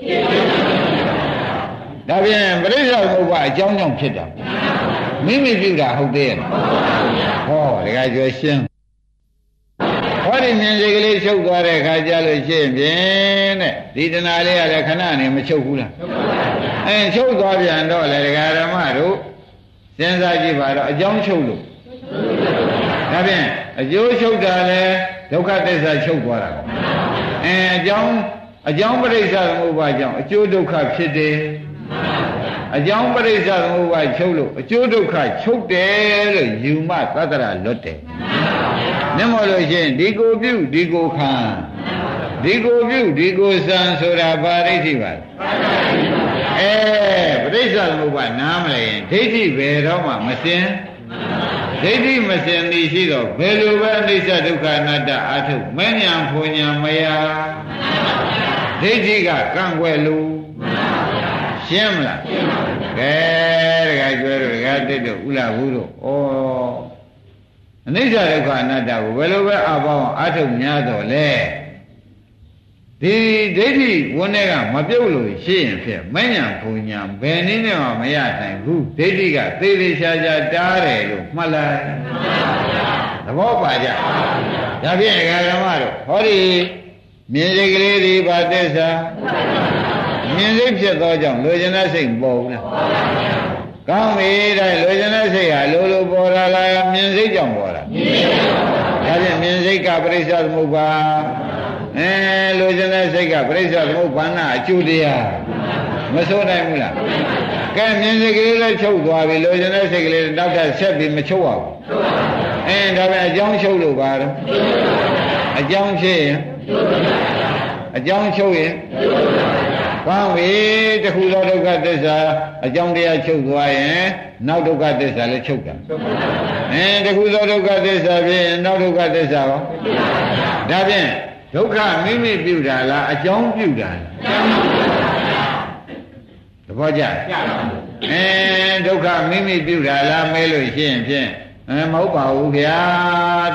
ဒါဖြင့်ပြိဿသမုပ္ပါအကြောင်းကြောင့်ဖြစ်တာမိမိပြုတာဟုတ်သေးရဲ့ဟောတခါကျွရှင်းဟောဒီမြင်စိတ်ကလေးချုပ်သွားတဲ့အခါကျလို့ရှိရင်ဖြင့်တဲ့ဒီတဏှာလေးကလည်းခဏနေမချုပ်ဘူးလားအဲချုပ်သွားပြန်တော့လေဒကာဓမ္မတို့စဉ်းစားကြည့်ပါတော့အကြောင်းချုပ်လို့ဒါဖြင့်အကျိုးချုပ်တာလဲ ဒုက္ခသစ္စာချုပ်သွားတာအဲအကြောင်းအကြောင်းပရိစ္ဆသမုပ္ပါကြောင့်အကျိုးဒုက္ခဖြစ်တယ်အကြောင်းပရိစ္ဆသမုပ္ပါချုပ်လို့အကျိုးဒုက္ခချုပ်တယ်လို့ယူမသတ္တရလွတ်တယ်မျက်မှောလို့ရှိရင်ဒီကိုပြုဒီကိုခံဒီကိုပြုဒီကိုစံဆိုတာပါရိဋ္ဌိပါအဲပရိစ္ဆသမုပ္ပါနားမလဲရင်ဒိဋ္ဌိဘယ်တော့မှမစင် ဒိဋ္ဌိမစင်သည်ရှိတော့ဘယ်လိုပဲအိဋ္ဌဒုက္ခအနတ္တအာထုမဉ္ဇဉ်ဖွဉ္ဇဉ်မယဒိဋ္ဌိကကန့်ွယ်လို့ရှင်းမလားကဲတခါကျွဲတို့တခါတိတ်တို့ဥလာဘူးတို့ဩအနိစ္စဒုက္ခအနတ္တကိုဘယ်လိုပဲအပေါင်းအာထုများတော့လဲ ဒီဒိဋ္ဌိဝန်းထဲကမပြုတ်လို့ရှိရင်ဖြစ်မဉ္ဇဉ်ဖွဉ္ဇဉ်ဘယ်နည်းနဲ့မှမရနိုင်ဘူးဒိဋ္ဌိကသေသေးချာချာတားတယ်လို့မှတ်လိုက်သဘောပါကြဒါဖြင့်ဓမ္မတို့ဟောဒီမြင်စိတ်ကလေးဒီပါသစ္စာမြင်စိတ်ဖြစ်သောကြောင့်လိုချင်တဲ့စိတ်ပေါ်ဘူးလားကောင်းပြီတဲ့လိုချင်တဲ့စိတ်ဟာလိုလိုပေါ်လာလားမြင်စိတ်ကြောင့်ပေါ်လာမြင်စိတ်ဒါဖြင့်မြင်စိတ်ကပရိစ္ဆေသမုပ္ပါ အဲလိုချင်တဲ့စိတ်ကပရိစ္ဆေသမုပ္ပါဏအကျိုးတရားမဆိုးနိုင်ဘူးလားကဲမြင်စိတ်ကလေးလည်းချုပ်သွားပြီလိုချင်တဲ့စိတ်ကလေးနောက်ထပ်ဆက်ပြီးမချုပ်အောင်အဲဒါပဲအကြောင်းချုပ်လို့ပါတော့အကြောင်းဖြစ်ရင်အကြောင်းချုပ်ရင်ကောင်းပြီတခုသောဒုက္ခသစ္စာအကြောင်းတရားချုပ်သွားရင်နောက်ဒုက္ခသစ္စာလည်းချုပ်တာအဲတခုသောဒုက္ခသစ္စာဖြင့်နောက်ဒုက္ခသစ္စာရောဒါဖြင့် ဒုက္ခမိမိပြုတာလားအကြောင်းပြုတာလားသဘောကျအဲဒုက္ခမိမိပြုတာလားမဲလို့ရှိရင်ဖြင့်အဲမဟုတ်ပါဘူးဗျာ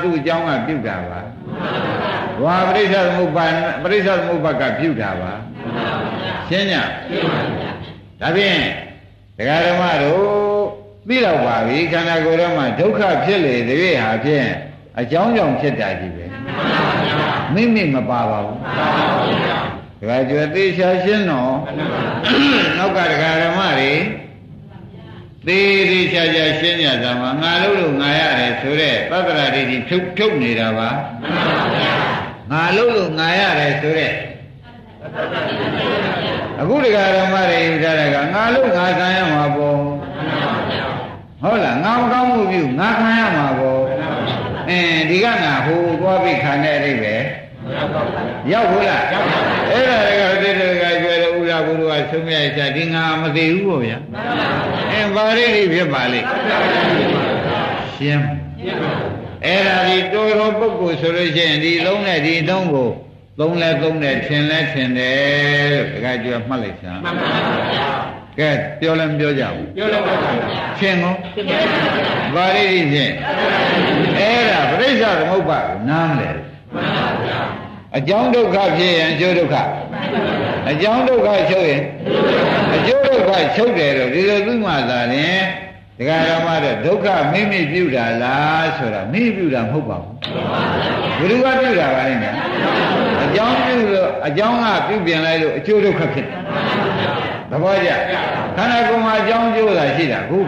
သူ့အကြောင်းကပြုတာပါဝါပရိစ္ဆေသမုပ္ပါပရိစ္ဆေသမုပ္ပါကပြုတာပါရှင်းညဒါဖြင့်ဒကာဓမ္မတို့သိတော့ပါပြီခန္ဓာကိုယ်ထဲမှာဒုက္ခဖြစ်လေတည်းဟာဖြင့်အကြောင်းကြောင့်ဖြစ်တာကြီးပဲမိ မိမပါပါဘူးဒကာကျွယ်သေချာရှင်းတော့နောက်ကဒကာဓမ္မတွေသေးသေးချာချာရှင်းကြတာမှာငါလို့လို့ငါရတယ်ဆိုတဲ့သတ္တရာဒိဋ္ဌိဖြုတ်ဖြုတ်နေတာပါငါလို့လို့ငါရတယ်ဆိုတဲ့အခုတရားဓမ္မတွေယူထားတဲ့ကငါလို့ငါခံရမှာပေါ့ဟုတ်လားငါမကောင်းမှုပြုငါခံရမှာပေါ့အင်းဒီကငါဟိုသွားပြီးခံတဲ့အိဗယ် ရောက်ဘူးလားအဲ့ဒါတွေကတိတ္တကကျွဲလို့ဥလာဘုရားဆုံးမြတ်ချဒီငါမသိဘူးပေါ့ဗျာအင်းပါရိတိဖြစ်ပါလိမ့်ရှင်းအဲ့ဒါဒီတော်တော်ပုဂ္ဂိုလ်ဆိုလို့ရှိရင်ဒီလုံးနဲ့ဒီသုံးကိုသုံးလဲသုံးတယ်ထင်လဲထင်တယ်လို့တခါကျွဲမှတ်လိုက်စမ်းမှန်ပါဗျာကဲပြောလည်းမပြောကြဘူးပြောလည်းမပြောပါဘူးရှင်းကောပါရိတိဖြင့်အဲ့ဒါပြိဿသမုပ္ပါကိုနားမလဲမှန်ပါဗျာ အကြောင်းဒုက္ခဖြစ်ရင်အကျိုးဒုက္ခအကြောင်းဒုက္ခချုပ်ရင်အကျိုးဒုက္ခချုပ်တယ်တော့ဒီလိုသူ့မှာသာရင်ဒကာရမတဲ့ဒုက္ခမိမိပြုတာလားဆိုတာမိပြုတာမဟုတ်ပါဘူးဘယ်သူကပြုတာပါလဲညာအကြောင်းပြုလို့အကြောင်းကပြုပြင်လိုက်လို့အကျိုးဒုက္ခဖြစ်တယ်သဘောကျခန္ဓာကိုယ်မှာအကြောင်းကျိုးတာရှိတာခု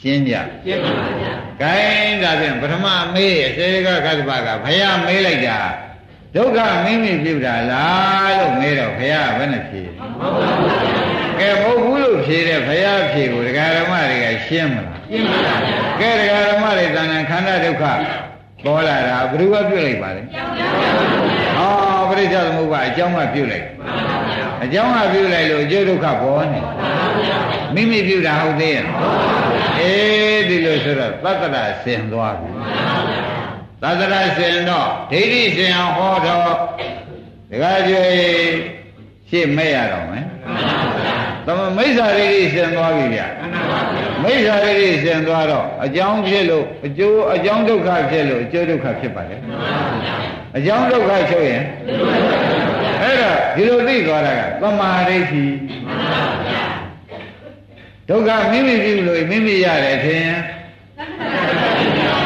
ရှင်းကြရှင်းပါဗျာဂိုင်းဒါဖြင့်ပထမမေးစေကကတ္တပကဘုရားမေးလိုက်တာဒုက္ခမိမိပြုတာလားလို့မေးတော့ဘုရားဘယ်နဲ့ဖြေကဲမဟုတ်ဘူးလို့ဖြေတဲ့ဘုရားဖြေကိုဒကာဓမ္မတွေကရှင်းမလားရှင်းပါဗျာကဲဒကာဓမ္မတွေတဏ္ဍခန္ဓာဒုက္ခပေါ်လာတာဘယ်သူကပြလိုက်ပါလဲဟောဘပရိစ္ဆေသမုပ္ပါအကြောင်းကပြုလိုက် အကြောင်းကပြုလိုက်လို့အကျိုးဒုက္ခပေါ်နေမိမိပြုတာဟုတ်သေးရဲ့အေးဒီလိုဆိုတော့သတ္တရဆင်သွားပြီသတ္တရဆင်တော့ဒိဋ္ဌိဆင်အောင်ဟောတော့ဒကာကျွေရှေ့မဲ့ရတော့မယ်သမမိစ္ဆာရိဋ္ဌိဆင်သွားပြီဗျမိစ္ဆာရိဋ္ဌိဆင်သွားတော့အကြောင်းဖြစ်လို့အကျိုးအကြောင်းဒုက္ခဖြစ်လို့အကျိုးဒုက္ခဖြစ်ပါလေအကြောင်းဒုက္ခချုပ်ရင် အဲ့တော့ဒီလိုသိသွားတာကသမာဓိဋ္ဌိဒုက္ခမိမိပြုလို့မိမိရတယ်ထင်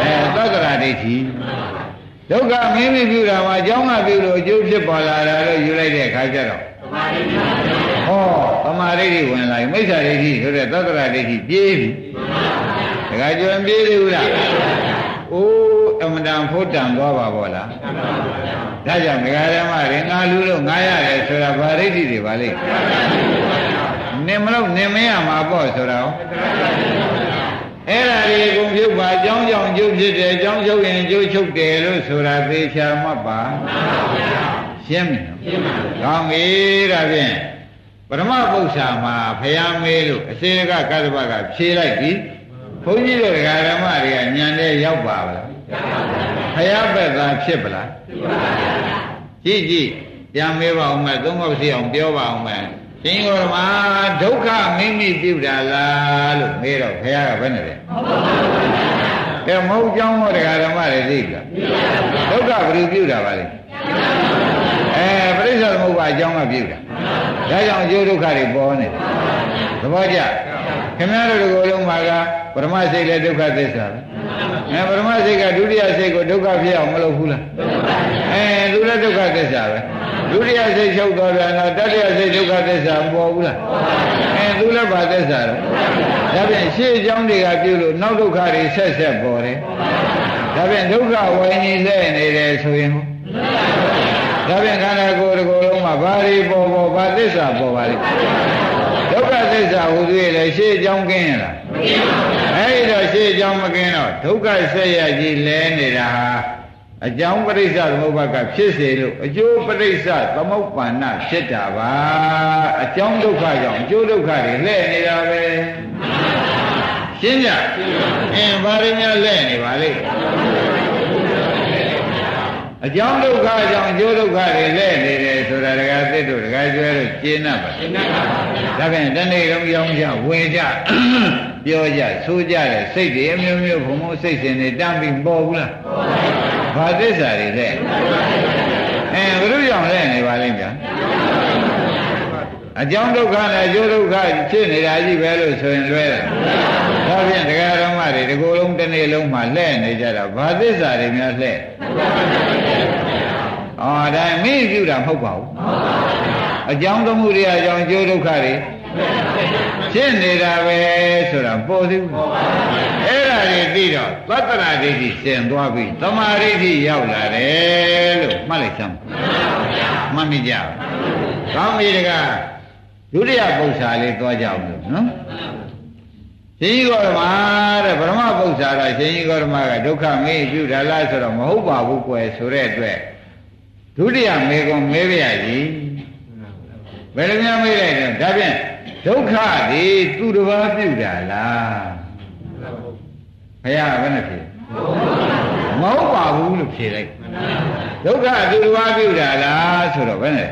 အဲသက္ကရာဒိဋ္ဌိဒုက္ခမိမိပြုတာမှာအကြောင်းကပြုလို့အကျိုးဖြစ်ပေါ်လာတာလို့ယူလိုက်တဲ့အခါကျတော့ဟောသမာဓိဋ္ဌိဝင်လာပြီမိစ္ဆာဒိဋ္ဌိဆိုတဲ့သက္ကရာဒိဋ္ဌိပြေးပြီတခါကျွန်းပြေးသေးဘူးလားအိုး အမတန်ဖို့တန်သွားပါဘောလားဒါကြောင့်ဒကာဓမ္မတွေငါလူလို့ငါရတယ်ဆိုတာဗာဒိဋ္ဌိတွေပါလိမ့်နင်မလို့နင်မရမှာပေါ့ဆိုတာဟောအဲ့ဒါဒီကုန်ပြုတ်ပါအကြောင်းကြောင့်ကျုပ်ဖြစ်တယ်အကြောင်းချုပ်ရင်ကျုပ်ချုပ်တယ်လို့ဆိုတာသေချာမှတ်ပါရှင်းပြီနော်ရှင်းပါပြီကောင်းပြီဒါဖြင့်ပရမပု္ပ္ပာမှာဖယားမေးလို့အစေကကတ္တပကဖြေလိုက်ပြီဘုန်းကြီးတို့ဓမ္မတွေကညံတဲ့ရောက်ပါဗလား ဖယားဘက်သာဖြစ်ပလားကြည့်ကြည့်ပြန်မေးပါအောင်မယ်သုံးခေါက်စီအောင်ပြောပါအောင်မယ်ရှင်ဂေါရမဒုက္ခမိမိပြုတာလားလို့မေးတော့ဘုရားကဘယ်နဲ့လဲကဲမဟုတ်ကြောင်းဟောတရားဓမ္မတွေသိပြီလားဒုက္ခဘယ်လိုပြုတာပါလဲအဲပရိစ္ဆေသမုပ္ပါအကြောင်းကပြုတာဒါကြောင့်အကျိုးဒုက္ခတွေပေါ်နေတယ်သဘောကျ ခင်ဗျားတို့ကိုယ်လုံးမှာကပရမစိတ်လည်းဒုက္ခသစ္စာပဲအဲပရမစိတ်ကဒုတိယစိတ်ကိုဒုက္ခဖြစ်အောင်မလုပ်ဘူးလားအဲသူလည်းဒုက္ခသစ္စာပဲဒုတိယစိတ်ချုပ်သွားပြန်တော့တတိယစိတ်ဒုက္ခသစ္စာမပေါ်ဘူးလားအဲသူလည်းဘာသစ္စာလဲဒါပြန်ရှေ့အကြောင်းတွေကပြုလို့နောက်ဒုက္ခတွေဆက်ဆက်ပေါ်တယ်ဒါပြန်ဒုက္ခဝိုင်းကြီးလဲနေတယ်ဆိုရင်ဒါပြန်ခန္ဓာကိုယ်တစ်ခုလုံးမှာဘာတွေပေါ်ပေါ်ဘာသစ္စာပေါ်ပါလိမ့် ဒုက္ခသစ္စာဟူသေးလေရှေ့အကြောင်းကင်းရလားအဲဒီတော့ရှေ့အကြောင်းမကင်းတော့ဒုက္ခဆက်ရကြီးလဲနေတာဟာအကြောင်းပရိစ္ဆသမုပ္ပါကဖြစ်စေလို့အကျိုးပရိစ္ဆသမုပ္ပန္နဖြစ်တာပါအကြောင်းဒုက္ခကြောင့်အကျိုးဒုက္ခတွေလှည့်နေတာပဲရှင်းကြအင်းဘာရင်းများလှည့်နေပါလိမ့် အကြောင်းဒုက္ခကြောင့်အကျိုးဒုက္ခတွေလဲနေတယ်ဆိုတာတကားသစ်တို့တကားကျွဲတို့ရှင်း납ပါရှင်း납ပါဒါဖြင့်တနေ့လုံးကြောင်းကြဝင်ကြပြောကြဆိုကြတဲ့စိတ်တွေအမျိုးမျိုးဘုံဘုံစိတ်စဉ်တွေတမ်းပြီးပေါ်ဘူးလားပေါ်ပါဘာသစ္စာတွေလဲအဲဘုရုကြောင့်လဲနေပါလိမ့်ဗျာ အကြောင်းဒုက္ခနဲ့အကျိုးဒုက္ခဖြစ်နေတာကြီးပဲလို့ဆိုရင်လွဲတယ်ဒါဖြင့်တရားဓမ္မတွေဒီကိုယ်လုံးတစ်နေ့လုံးမှလှဲ့နေကြတာဘာသစ္စာတွေများလှဲ့အော်ဒါမင်းပြုတာမဟုတ်ပါဘူးအကြောင်းသမှုတွေအကြောင်းအကျိုးဒုက္ခတွေဖြစ်နေတာပဲဆိုတာပေါ်သေးဘူးအဲ့ဒါတွေသိတော့သတ္တရာဒိဋ္ဌိဆင်သွားပြီသမာဓိဋ္ဌိရောက်လာတယ်လို့မှတ်လိုက်စမ်းမှတ်မိကြကောင်းပြီတကား ဒုတိယပု္ပ္ပာလေးသွားကြအောင်လို့နော်ရှင်ကြီးကောရမတဲ့ဗရမပု္ပ္ပာတော့ရှင်ကြီးကောရမကဒုက္ခမေးပြုတာလားဆိုတော့မဟုတ်ပါဘူးကွယ်ဆိုတဲ့အတွက်ဒုတိယမေကွန်မေးပြရကြီးဘယ်လိုများမေးလိုက်တော့ဒါဖြင့်ဒုက္ခဒီသူတစ်ပါးပြုတာလားဘုရားဘယ်နဲ့ဖြေမဟုတ်ပါဘူးလို့ဖြေလိုက် ဒုက္ခသူတစ်ပါးပြုတာလားဆိုတော့ဘယ်နဲ့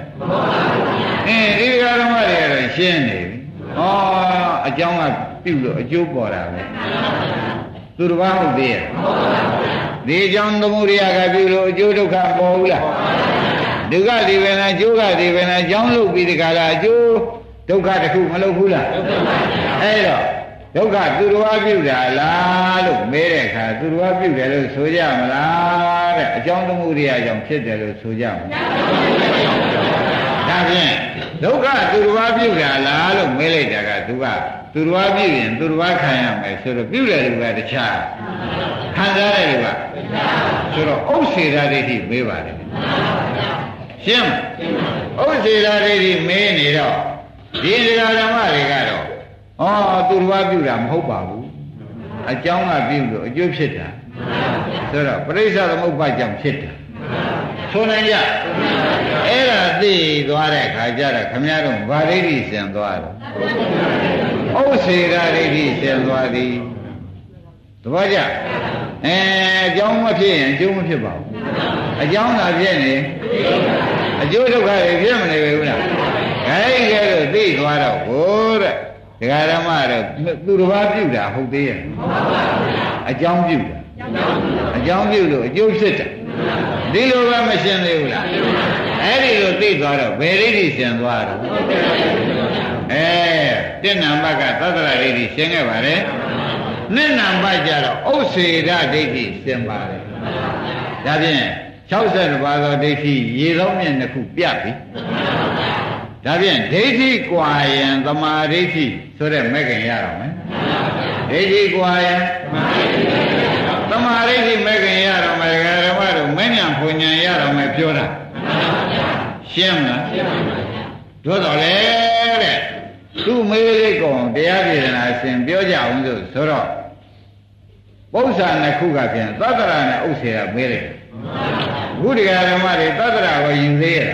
အင်းဒီဃာရမတွေကတော့ရှင်းနေပြီဩအကြောင်းကပြုလို့အကျိုးပေါ်တာပဲသူတစ်ပါးဟုတ်သေးရဲ့ဒီအကြောင်းသမှုရိယကပြုလို့အကျိုးဒုက္ခပေါ်ဘူးလားဒုက္ခဒီပဲလားအကျိုးကဒီပဲလားအကြောင်းလုပ်ပြီးဒီကလာအကျိုးဒုက္ခတစ်ခုမလုပ်ဘူးလားအဲ့တော့ဒုက္ခသူတော်ဘာပြုတာလားလို့မေးတဲ့အခါသူတော်ဘာပြုတယ်လို့ဆိုကြမလား တဲ့အကြောင်းသမှုရိယကြောင့်ဖြစ်တယ်လို့ဆိုကြမလားဒါဖြင့်ဒုက္ခသူတော်ဘာပြုတာလားလို့မေးလိုက်တာကသူကသူတော်ဘာပြုရင်သူတော်ဘာခံရမယ်ဆိုတော့ပြုတယ်လူကတခြားခံစားတယ်လူကဆိုတော့ဥစ္စေဓာဒိဋ္ဌိမေးပါတယ်ရှင်းဥစ္စေဓာဒိဋ္ဌိမေးနေတော့ဒီဒကာဓမ္မတွေကတော့ဩသူတော်ဘာပြုတာမဟုတ်ပါဘူးအကြောင်းကပြုလို့အကျိုးဖြစ်တာ ဆိုတော့ပရိစ္ဆသမုပ္ပါကြောင့်ဖြစ်တာဆိုနိုင်ကြအဲ့ဒါသိသွားတဲ့ခါကျတော့ခမည်းတော်ဗာဒိဋ္ဌိစင်သွားတယ်ဥစ္စေရဒိဋ္ဌိစင်သွားသည်သဘောကျအဲအကြောင်းမဖြစ်ရင်အကျိုးမဖြစ်ပါဘူးအကြောင်းသာဖြစ်နေအကျိုးဒုက္ခတွေဖြစ်မနေဘူးလားခိုင်းကြလို့သိသွားတော့ဘိုးတဲ့ဒကာဓမ္မတော့သူတစ်ပါးပြုတာဟုတ်သေးရဲ့အကြောင်းပြုတာ အကြောင်းပြုလို့အကျိုးဖြစ်တယ်ဒီလိုပဲမရှင်းသေးဘူးလားအဲ့ဒီလိုသိသွားတော့ဘယ်ဒိဋ္ဌိရှင်းသွားတော့အဲတဏ္ဍဘကသတ္တရဒိဋ္ဌိရှင်းခဲ့ပါတယ်နှစ်နံပါတ်ကြတော့ဥစ္စေရဒိဋ္ဌိရှင်းပါတယ်ဒါဖြင့်60ပါးသောဒိဋ္ဌိရေသောမြင့်တစ်ခုပြပြီဒါဖြင့်ဒိဋ္ဌိကွာယံသမာဓိဋ္ဌိဆိုတဲ့မဲ့ခင်ရတော့မယ်ဒိဋ္ဌိကွာယံသမာဓိဋ္ဌိ မဲ့ခင်ရတော့မယ်ဓမ္မတို့မဉ္ဇဉ်ဖွဉ္ဇဉ်ရတော့မယ်ပြောတာရှင်းမလားတို့တော့လေတဲ့သူ့မေးလေးကောင်တရားပြေနာရှင်ပြောကြအောင်ဆိုဆိုတော့ပု္ပ္ပာနှစ်ခုကဖြင့်သတ္တရနဲ့ဥစ္စေရမေးတယ်ဘုရားဓမ္မတွေသတ္တရကိုယူသေးရဲ့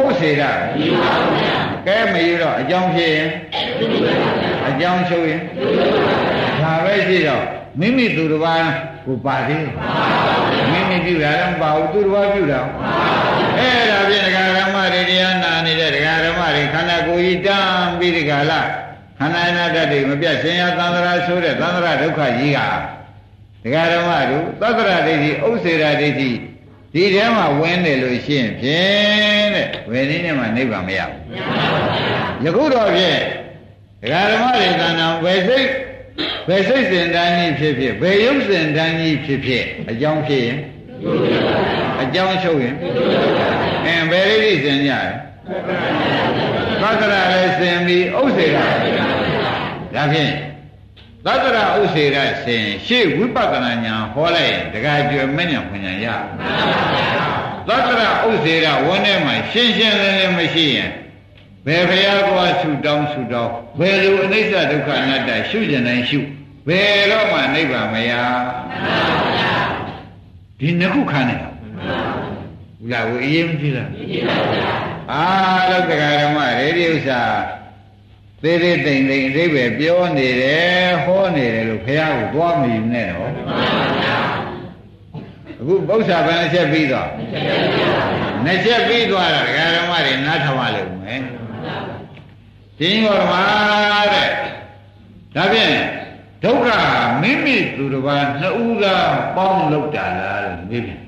ဥစ္စေရကဲမယူတော့အကြောင်းဖြစ်ရင်အကြောင်းချုပ်ရင်ဒါ ပဲရှိတော့မိမိသူတစ်ပါးကိုပါသေးမိမိပြုတာတော့ပါဘူးသူတစ်ပါးပြုတာအဲ့ဒါဖြင့်ဒကာဓမ္မတွေတရားနာနေတဲ့ဒကာဓမ္မတွေခန္ဓာကိုယ်ကြီးတန်းပြီးဒီကလာခန္ဓာနာတတ်တွေမပြတ်ရှင်ရသံဃာဆိုတဲ့သံဃာဒုက္ခကြီးကဒကာဓမ္မတို့သတ္တရဒိဋ္ဌိဥစ္စေရဒိဋ္ဌိဒီထဲမှာဝင်နေလို့ရှိရင်ဖြင့်တဲ့ဝယ်နည်းနဲ့မှနိဗ္ဗာန်မရဘူးယခုတော့ဖြင့်ဒကာဓမ္မတွေသဏ္ဍာန်ဝယ်စိတ် ဘယ်စိတ်စဉ်တန်းကြီးဖြစ်ဖြစ်ဘယ်ရုပ်စဉ်တန်းကြီးဖြစ်ဖြစ်အကြောင်းဖြစ်ရင်အကြောင်းချုပ်ရင်အဲဘယ်ရိပ်စဉ်ကြလဲသတ္တရလည်းစဉ်ပြီးဥစ္စေရဒါဖြင့်သတ္တရဥစ္စေရစဉ်ရှေ့ဝိပဿနာညာဟောလိုက်ရင်တခါကျွယ်မဉ္ဇဉ်ဖွညာရသတ္တရဥစ္စေရဝန်းထဲမှာရှင်းရှင်းလင်းလင်းမရှိရင် ဘယ်ဖရာကွာဆူတောင်းဆူတောင်းဘယ်လိုအနိစ္စဒုက္ခအနတ္တရှုကျင်တိုင်းရှုဘယ်တော့မှနိဗ္ဗာန်မရဒီနှစ်ခုခံနေတာဘူးလားဝေအေးမကြည့်လားအားလုံးတရားဓမ္မရေဒီဥစ္စာသေးသေးတိမ်တိမ်အသေးပဲပြောနေတယ်ဟောနေတယ်လို့ဖရာကိုသွားမယူနဲ့တော့အခုပု္ပ္ပာဘယ်နှချက်ပြီးတော့နှစ်ချက်ပြီးသွားတာဒကာဓမ္မတွေနားထောင်ရလိမ့်မယ် ဒီဘောဓမ္မတဲ့ဒါဖြင့်ဒုက္ခမိမိသူတစ်ပါးနှစ်ဦးသာပေါင်းလောက်တာလားလို့မေးပြန်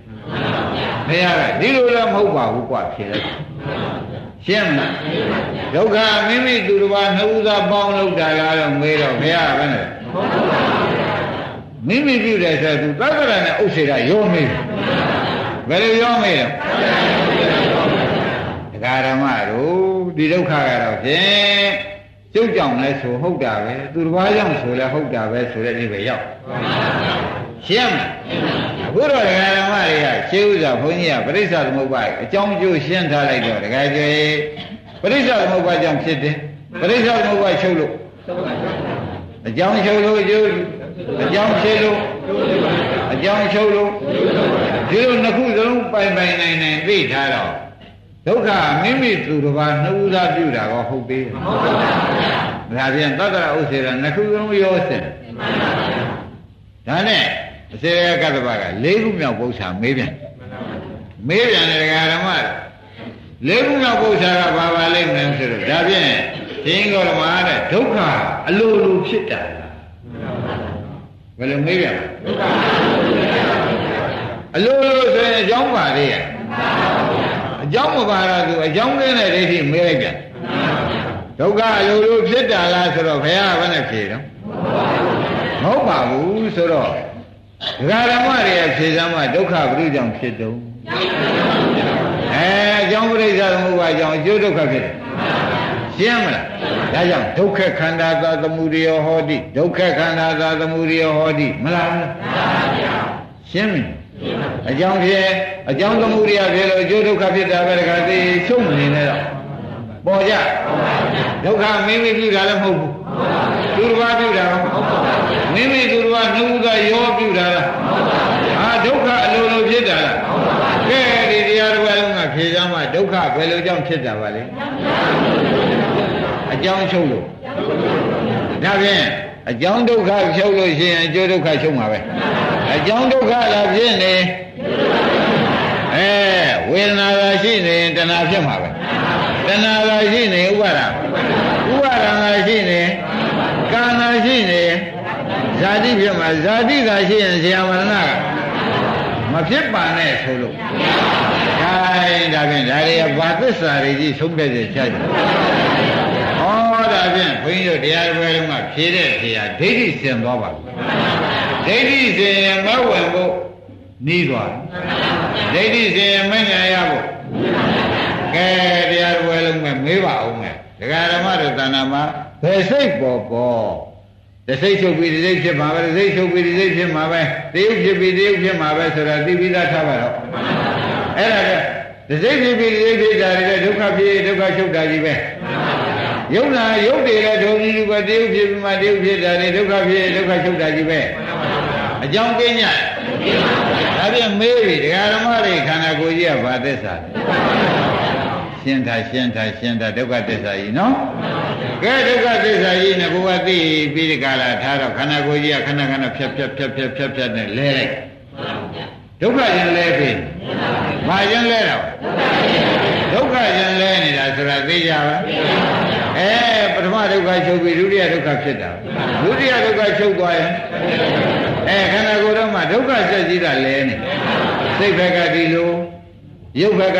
ဘုရားကဒီလိုလည်းမဟုတ်ပါဘူးကွာဖြေလိုက်ရှင်းမလားဒုက္ခမိမိသူတစ်ပါးနှစ်ဦးသာပေါင်းလောက်တာလားလို့မေးတော့ဘုရားကဘယ်နဲ့မိမိပြုတယ်ဆိုသူသက္ကရာနဲ့ဥစ္စေရရောမေးဘယ်လိုရောမေးလဲဒကာဓမ္မတို့ ဒီဒုက္ခကတော့ဖြင့်ကျုပ်ကြောင့်လဲဆိုဟုတ်တာပဲသူတစ်ပါးကြောင့်ဆိုလဲဟုတ်တာပဲဆိုတဲ့ဒီပဲရောက်ရှင်းမလားအခုတော့ဒကာဓမ္မတွေကရှင်းဥစွာဘုန်းကြီးကပရိစ္ဆသမုပ္ပါအကြောင်းကျိုးရှင်းထားလိုက်တော့ဒကာကျွေပရိစ္ဆသမုပ္ပါကြောင့်ဖြစ်တယ်ပရိစ္ဆသမုပ္ပါချုပ်လို့အကြောင်းချုပ်လို့ကျိုးအကြောင်းဖြစ်လို့အကြောင်းချုပ်လို့ဒီလိုနှစ်ခုစလုံးပိုင်ပိုင်နိုင်နိုင်သိထားတော့ ဒုက္ခမိမိသူတစ်ပါးနှုတ်သားပြုတာကောဟုတ်သေးရဲ့ဟုတ်ပါဘူးဒါပြန်သတ္တရဥစ္စေရနှစ်ခုလုံးရောစင်ဒါနဲ့အစေရကတ္တပက၄ခုမြောက်ပု္ပ္ပာမေးပြန်မေးပြန်တယ်ဒကာဓမ္မ၄ခုမြောက်ပု္ပ္ပာကဘာပါလိမ့်မလဲဆိုတော့ဒါဖြင့်သင်္ကောဓမ္မတဲ့ဒုက္ခအလိုလိုဖြစ်တာဘယ်လိုမေးပြန်ဒုက္ခအလိုလိုဆိုရင်အကြောင်းပါသေးရဲ့အ ကြောင်းမပါတော့သူအကြောင်းကင်းတဲ့ဒိဋ္ဌိမေးလိုက်ပြန်ဒုက္ခအလိုလိုဖြစ်တာလားဆိုတော့ဘုရားကဘယ်နဲ့ဖြေတော့မဟုတ်ပါဘူးဆိုတော့ဒကာဓမ္မတွေဖြေစမ်းမှဒုက္ခဘုရုကြောင့်ဖြစ်တုံးအဲအကြောင်းပရိစ္ဆာသမုပ္ပါအကြောင်းအကျိုးဒုက္ခဖြစ်တယ်ရှင်းမလားဒါကြောင့်ဒုက္ခခန္ဓာသာသမုဒယဟောတိဒုက္ခခန္ဓာသာသမုဒယဟောတိမလားရှင်းပြီ အကြောင်းဖြစ်အကြောင်းသမုဒယဖြစ်လို့အကျိုးဒုက္ခဖြစ်တာပဲတခါသိချုပ်နေနေတော့ပေါ်ကြဒုက္ခမိမိပြုတာလည်းမဟုတ်ဘူးသူတစ်ပါးပြုတာမဟုတ်ပါဘူးမိမိသူတစ်ပါးနှုတ်ကရောပြုတာလားဟာဒုက္ခအလိုလိုဖြစ်တာလားကဲဒီဒုက္ခဘယ်လိုကြောင့်ဖြစ်တာပါလဲအကြောင်းချုပ်လို့ဒါဖြင့် အကြောင်းဒုက္ခချုပ်လို့ရှိရင်အကျိုးဒုက္ခချုပ်မှာပဲအကြောင်းဒုက္ခလာဖြစ်နေအဲဝေဒနာသာရှိနေရင်တဏှာဖြစ်မှာပဲတဏှာသာရှိနေဥပါဒဥပါဒသာရှိနေကာနာရှိနေဇာတိဖြစ်မှာဇာတိသာရှိရင်ဇာမရဏကမဖြစ်ပါနဲ့ဆိုလို့ခိုင်းဒါဖြင့်ဒါတွေကဘာသစ္စာတွေကြီးဆုံးဖြတ်ချက်ချကြ ဩဒါဖြင့်ဘုန်းကြီးတို့တရားပွဲလုံးကဖြေတဲ့ဖြေဟာဒိဋ္ဌိစင်သွားပါဘူးဒိဋ္ဌိစင်ရင်မဝင်ဖို့နီးသွားတယ်ဒိဋ္ဌိစင်ရင်မညာရဖို့ကဲတရားပွဲလုံးကမေးပါအောင်မယ်ဒကာဓမ္မတို့တဏ္ဍာမှာဘယ်စိတ်ပေါ်ပေါ်တစိတ်ချုပ်ပြီးတစိတ်ဖြစ်မှာပဲတစိတ်ချုပ်ပြီးတစိတ်ဖြစ်မှာပဲတယုတ်ဖြစ်ပြီးတယုတ်ဖြစ်မှာပဲဆိုတာသိပြီးသားထားပါတော့အဲ့ဒါကတစိတ်ဖြစ်ပြီးတစိတ်ဖြစ်တာတွေဒုက္ခဖြစ်ဒုက္ခချုပ်တာကြီးပဲ ယုံနာယုတ်တွေလည်းဒုံကြီးလူပဲတယုတ်ဖြစ်ပြီးမှတယုတ်ဖြစ်တာတွေဒုက္ခဖြစ်ဒုက္ခချုပ်တာကြီးပဲအကြောင်းကင်းညဒါပြန်မေးပြီဒကာဓမ္မတွေခန္ဓာကိုယ်ကြီးကဘာသစ္စာရှင်းတာရှင်းတာရှင်းတာဒုက္ခသစ္စာကြီးနော်ကဲဒုက္ခသစ္စာကြီးနဲ့ဘုရားသိပြီးဒီကလာထားတော့ခန္ဓာကိုယ်ကြီးကခဏခဏဖြတ်ဖြတ်ဖြတ်ဖြတ်ဖြတ်ဖြတ်နဲ့လဲလိုက်ဒုက္ခရင်လဲပြီဘာရင်လဲတော့ဒုက္ခရင်လဲနေတာဆိုတာသိကြပါ အဲပထမဒုက္ခချုပ်ပြီးဒုတိယဒုက္ခဖြစ်တာဒုတိယဒုက္ခချုပ်သွားရင်အဲခန္ဓာကိုယ်တော့မှဒုက္ခဆက်ကြီးတာလဲနေစိတ်ဘက်ကဒီလိုရုပ်ဘက်က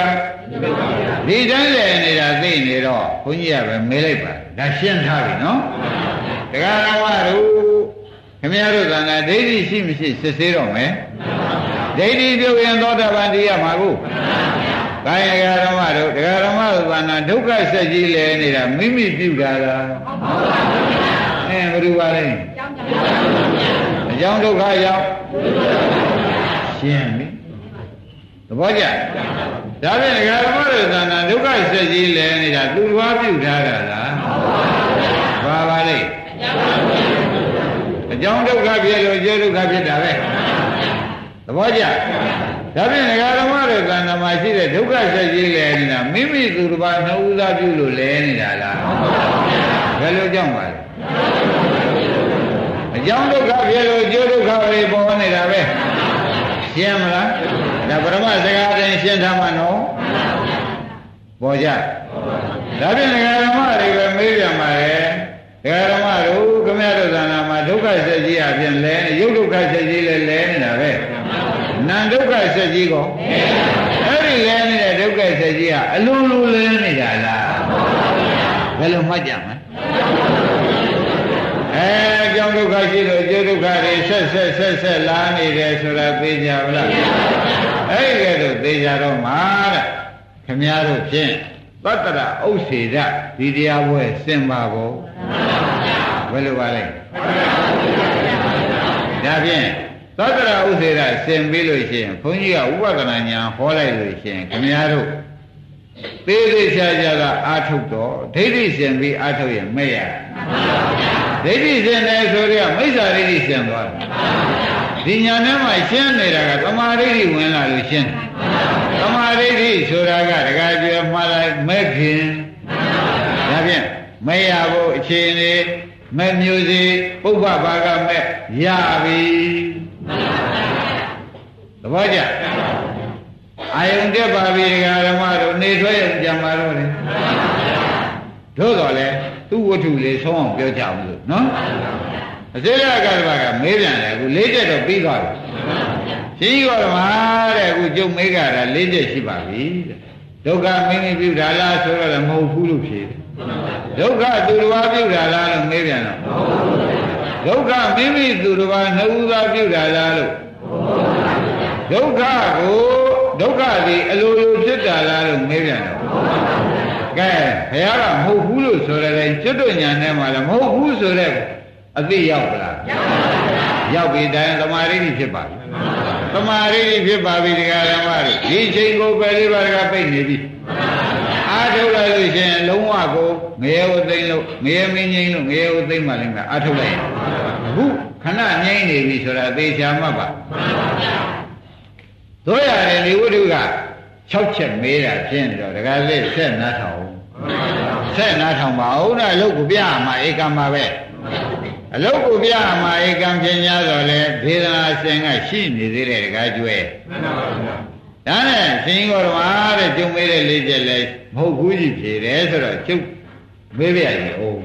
ဒီတိုင်းလဲနေတာသိနေတော့ဘုန်းကြီးကပဲမေးလိုက်ပါဒါရှင်းထားပြီနော်တရားတော်ကတို့ခင်ဗျားတို့ကလည်းဒိဋ္ဌိရှိမရှိစစ်ဆေးတော့မယ်ဒိဋ္ဌိပြုတ်ရင်သောတာပန်တရားမှာကို ကာယကဓမ္မတို့တရားဓမ္မတို့ကနာဒုက္ခဆက်ကြီးလဲနေတာမိမိပြုတာလားအဲဘယ်လိုပါလဲအကြောင်းဒုက္ခရောက်ရှင်းပြီသဘောကျဒါဖြင့်ဒကာဓမ္မတို့ကနာဒုက္ခဆက်ကြီးလဲနေတာသူ့ဘာပြုထားတာလားဘာပါလဲအကြောင်းဒုက္ခဖြစ်လို့ကျေဒုက္ခဖြစ်တာပဲ သဘောကျဒါဖြင့်ဒကာဓမ္မတို့ကံဓမ္မရှိတဲ့ဒုက္ခဆက်ကြီးလဲနေတာမိမိသူတစ်ပါးနှုတ်သားပြုလို့လဲနေတာလားဘယ်လိုကြောင့်ပါလဲအကြောင်းဒုက္ခဖြစ်လို့ကျေဒုက္ခတွေပေါ်နေတာပဲရှင်းမလားဒါပရမစကားတိုင်းရှင်းထားမှနော်ပေါ်ကြဒါဖြင့်ဒကာဓမ္မတွေပဲမေးပြန်ပါလေဒကာဓမ္မတို့ခမရတို့သာနာမှာဒုက္ခဆက်ကြီးအပြင်လဲရုပ်ဒုက္ခဆက်ကြီးလဲလဲနေတာပဲ နာဒုက္ခဆက်ကြီးကောအဲ့ဒီလဲနေတဲ့ဒုက္ခဆက်ကြီးကအလိုလိုလဲနေတာလားဘယ်လိုမှတ်ကြမလဲအဲကြောင့်ဒုက္ခရှိလို့အကျိုးဒုက္ခတွေဆက်ဆက်ဆက်ဆက်လာနေတယ်ဆိုတာသိကြပါလားအဲ့ဒီကဲတော့သိကြတော့မှာတဲ့ခမည်းတော်ဖြင့်သတ္တရဥစ္စေဒဒီတရားပွဲစင်ပါဘုဘယ်လိုပါလဲဒါဖြင့် သတ္တရဥစ္စေဒစင်ပြီးလို့ရှိရင်ဘုန်းကြီးကဥပဒနာညာဟောလိုက်လို့ရှိရင်ခမည်းတော်သေးသေးချာချာကအာထုတ်တော့ဒိဋ္ဌိစင်ပြီးအာထုတ်ရင်မဲ့ရဒိဋ္ဌိစင်တယ်ဆိုတော့မိစ္ဆာဒိဋ္ဌိစင်သွားတယ်ဒီညာထဲမှာရှင်းနေတာကသမာဓိဋ္ဌိဝင်လာလို့ရှင်းတယ်သမာဓိဋ္ဌိဆိုတာကတခါကျွဲမှားလိုက်မဲ့ခင်ဒါဖြင့်မရဖို့အခြေအနေမဲ့မျိုးစီပုပ္ပဘာကမဲ့ရပြီ သဘောကျအာယုန်တက်ပါပြီဒကာဓမ္မတို့နေထွက်ရကြမှာတော့လေတို့တော့လေသူ့ဝတ္ထုလေးဆုံးအောင်ပြောကြအောင်လို့နော်အစေရကတ္တဗကမေးပြန်တယ်အခုလေးချက်တော့ပြီးသွားပြီရှင်းရောမှာတဲ့အခုကျုပ်မေးကြတာလေးချက်ရှိပါပြီတဲ့ဒုက္ခမင်းကြီးပြုတာလားဆိုတော့လည်းမဟုတ်ဘူးလို့ဖြေတယ်ဒုက္ခသူတစ်ပါးပြုတာလားလို့မေးပြန်တော့ ဒုက္ခမိမိသူတစ်ပါးနှစ်ဦးသာပြုတာလားလို့ဒုက္ခကိုဒုက္ခသည်အလိုလိုဖြစ်တာလားလို့မေးပြန်တော့ကဲဘုရားကမဟုတ်ဘူးလို့ဆိုတဲ့ကျွတ်တို့ညာထဲမှာလည်းမဟုတ်ဘူးဆိုတဲ့အသိရောက်ပလားရောက်ပြီတိုင်းသမာဓိဖြစ်ပါပြီသမာဓိဖြစ်ပါပြီတရားဓမ္မတွေဒီချိန်ကိုပဲလေးပါးကပိတ်နေပြီ အားထုတ်လိုက်လို့ရှင်လုံးဝကိုငရဲဥသိမ့်လို့ငရဲမင်းငိမ့်လို့ငရဲဥသိမ့်မှလည်းမအားထုတ်လိုက်အခုခဏငိမ့်နေပြီဆိုတာသေချာမှတ်ပါတို့ရတယ်ဒီဝိဓုက6ချက်မေးတာဖြင့်တော့ဒကာလေးဆက်နားထောင်ဆက်နားထောင်ပါဦးနော်အလုတ်ကိုပြရမှာဧကံပါပဲအလုတ်ကိုပြရမှာဧကံပညာတော့လေဒေသနာစင်ကရှိနေသေးတယ်ဒကာကျွဲ ဒါနဲ့ရှင်ကောဓမာတဲ့ကျုံမေးတဲ့လေးချက်လဲမဟုတ်ဘူးကြီးဖြေတယ်ဆိုတော့ကျုပ်မေးပြရည်အောင်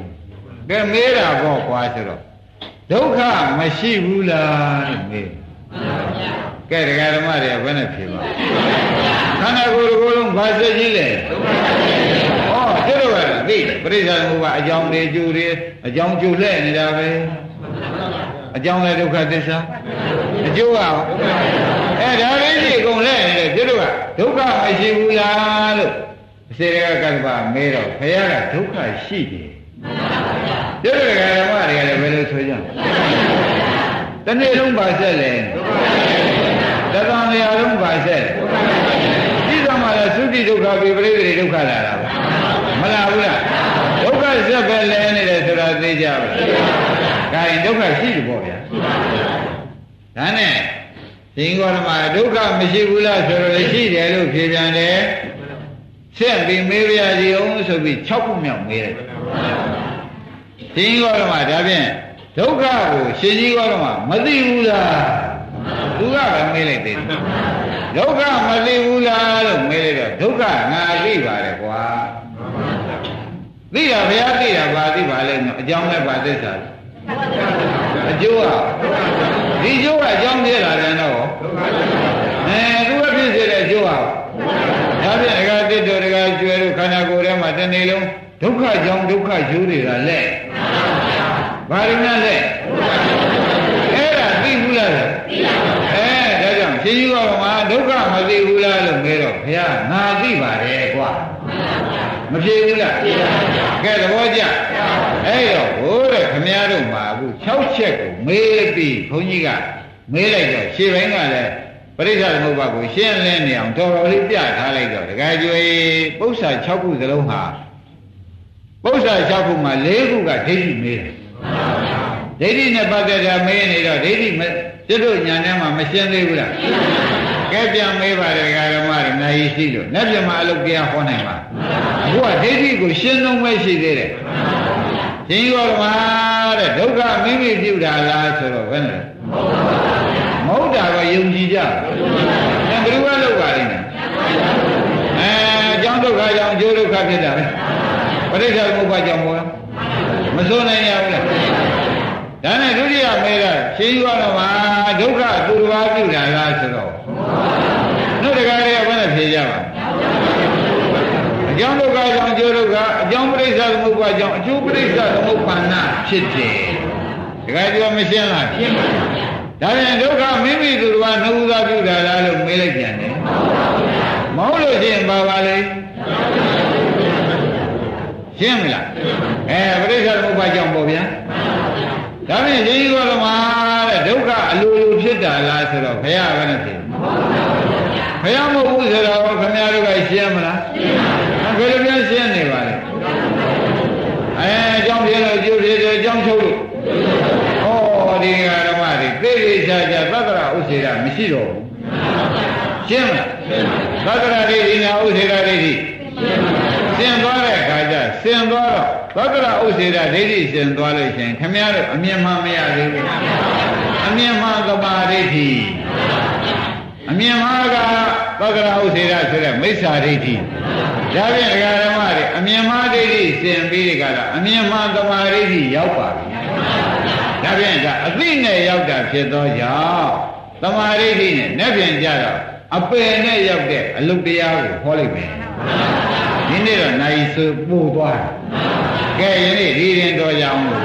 ကဲမေးတာပေါ့ကွာဆိုတော့ဒုက္ခမရှိဘူးလားလို့မေးကဲဒကာဓမ္မတွေဘယ်နဲ့ဖြေပါခန္ဓာကိုယ်ကိုယ်လုံးဘာစက်ကြီးလဲဩကျတော့ကသိတယ်ပရိစ္ဆေသမုပ္ပါအကြောင်းတွေကျူတွေအကြောင်းကျူလဲနေတာပဲ အကြောင်းလဲဒုက္ခသစ္စာအကျိုးကအဲဒါလေးကြီးအကုန်လဲနေတယ်ကျတော့ကဒုက္ခမရှိဘူးလားလို့အစေရကကတ္တပမေးတော့ဘုရားကဒုက္ခရှိတယ်ကျတော့ကဓမ္မတွေကလည်းဘယ်လိုဆိုကြတနေ့လုံးပါဆက်လဲတသံလျာလုံးပါဆက်ဒီသမารသုတိဒုက္ခပိပရိသေဒုက္ခလာတာပဲမလားဘူးလားဒုက္ခဆက်ပဲလဲနေတယ်ဆိုတာသိကြပါ ဒါရင်ဒုက္ခရှိတယ်ပေါ့ဗျာဒါနဲ့ရှင်ဂေါရမဒုက္ခမရှိဘူးလားဆိုတော့ရှိတယ်လို့ဖြေပြန်တယ်ဆက်ပြီးမေးပြရစီအောင်ဆိုပြီး6ခုမြောက်မေးတယ်ရှင်ဂေါရမဒါဖြင့်ဒုက္ခကိုရှင်ကြီးဂေါရမမသိဘူးလားသူကပဲမေးလိုက်တယ်ဒုက္ခမသိဘူးလားလို့မေးလိုက်တော့ဒုက္ခငါသိပါတယ်ကွာသိတာဘုရားသိတာပါသိပါလိမ့်မယ်အကြောင်းနဲ့ပါသစ္စာ အကျိုးကဒီကျိုးကအကြောင်းပြလာတယ်တော့အဲသူကဖြစ်စေတဲ့အကျိုးကဒါဖြင့်အကတိတော်တကကျွဲတို့ခန္ဓာကိုယ်ထဲမှာတစ်နေ့လုံးဒုက္ခကြောင့်ဒုက္ခကျိုးတွေကလက်ဘာရင်းနဲ့လက်အဲ့ဒါသိဘူးလားသိပါဘူးအဲဒါကြောင့်ရှင်ကြီးကမှဒုက္ခမသိဘူးလားလို့မေးတော့ဘုရားငါသိပါတယ်ကွာ မဖြေဘူးလားဖြေပါဗျာကဲသဘောကျအဲ့တော့ဟိုတဲ့ခမည်းတော်မှာအခု6ချက်ကိုမေးပြီးဘုန်းကြီးကမေးလိုက်တော့ရှေ့ဘင်းကလည်းပရိစ္ဆေသမုပ္ပါကိုရှင်းလင်းနေအောင်တော်တော်လေးပြထားလိုက်တော့တခါကျွေပု္ပ္ပာ6ခုစလုံးဟာပု္ပ္ပာ6ခုမှာ4ခုကဒိဋ္ဌိမေးတယ်ဒိဋ္ဌိနဲ့ပတ်သက်တာမေးနေတော့ဒိဋ္ဌိမကျွတ်တို့ညာထဲမှာမရှင်းသေးဘူးလား ကဲပြန်မေးပါတယ်ဓမ္မတွေနိုင်ရှိလို့လက်ပြမအလုပ်တရားဟောနိုင်ပါအခုကဒိဋ္ဌိကိုရှင်းလုံးပဲရှိသေးတယ်ရှင်ရောဓမ္မတဲ့ဒုက္ခမိမိပြုတာလားဆိုတော့ဘယ်နဲ့မဟုတ်တာကယုံကြည်ကြတယ်ဘယ်သူကလောက်ပါလိမ့်မယ်အဲအကြောင်းဒုက္ခကြောင့်အကျိုးဒုက္ခဖြစ်တာပဲပရိစ္ဆေသမုပ္ပါကြောင့်ဘောမစိုးနိုင်ရဘူးလားဒါနဲ့ဒုတိယမေးတာရှင်ရောဓမ္မဒုက္ခသူတော်ဘာပြုတာလားဆိုတော့နှုတ်တကား တွေကဘယ်နဲ့ဖြေကြပါအကြောင်းဒုက္ခကြောင့်အကျိုးဒုက္ခအကြောင်းပရိစ္ဆေသမုပ္ပါကြောင့်အကျိုးပရိစ္ဆေသမုပ္ပါဏဖြစ်တယ်တခါပြောမရှင်းလားရှင်းပါဗျာဒါပြန်ဒုက္ခမိမိသူတော်ကနှုတ်သာပြုတာလားလို့မေးလိုက်ပြန်တယ်မဟုတ်လို့ရှိရင်ပါပါလေရှင်းမလားအဲပရိစ္ဆေသမုပ္ပါကြောင့်ပေါ့ဗျာဒါဖြင့်ရှင်ကြီးတော်မှာတဲ့ဒုက္ခအလိုလိုဖြစ်တာလားဆိုတော့ဘုရားကလည်းဖြစ် ဘုရားမဟုတ်ဘူးဆိုတော့ခင်ဗျားတို့ကရှင်းမလားရှင်းပါဘူးဘယ်လိုပြန်ရှင်းနေပါလဲအဲအကြောင်းပြလို့ကျိုးပြတယ်အကြောင်းချုပ်လို့ဩဒီကဓမ္မတွေသိသိချာချာသတ္တရဥစေရမရှိတော့ဘူးရှင်းမလားသတ္တရဒိဋ္ဌိညာဥစေရဒိဋ္ဌိရှင်းသွားတဲ့အခါကျရှင်းသွားတော့သတ္တရဥစေရဒိဋ္ဌိရှင်းသွားလို့ရှင်ခမည်းတော်အမြင်မှမရသေးဘူးအမြင်မှသမာဓိဋ္ဌိ အမြင်မှကသက္ကရာဥစေရဆိုတဲ့မိစ္ဆာဒိဋ္ဌိဒါဖြင့်ဒကာဓမ္မတွေအမြင်မှဒိဋ္ဌိရှင်းပြီးဒီကရအမြင်မှသမာဓိဋ္ဌိရောက်ပါပြီဒါဖြင့်ဒါအသိနဲ့ရောက်တာဖြစ်သောကြောင့်သမာဓိဋ္ဌိနဲ့နဲ့ဖြင့်ကြတော့အပယ်နဲ့ရောက်တဲ့အလုတ်တရားကိုဟောလိုက်မယ်ဒီနေ့တော့နိုင်ဆိုပို့သွားတယ်ကဲယနေ့ဒီရင်တော်ကြအောင်လို့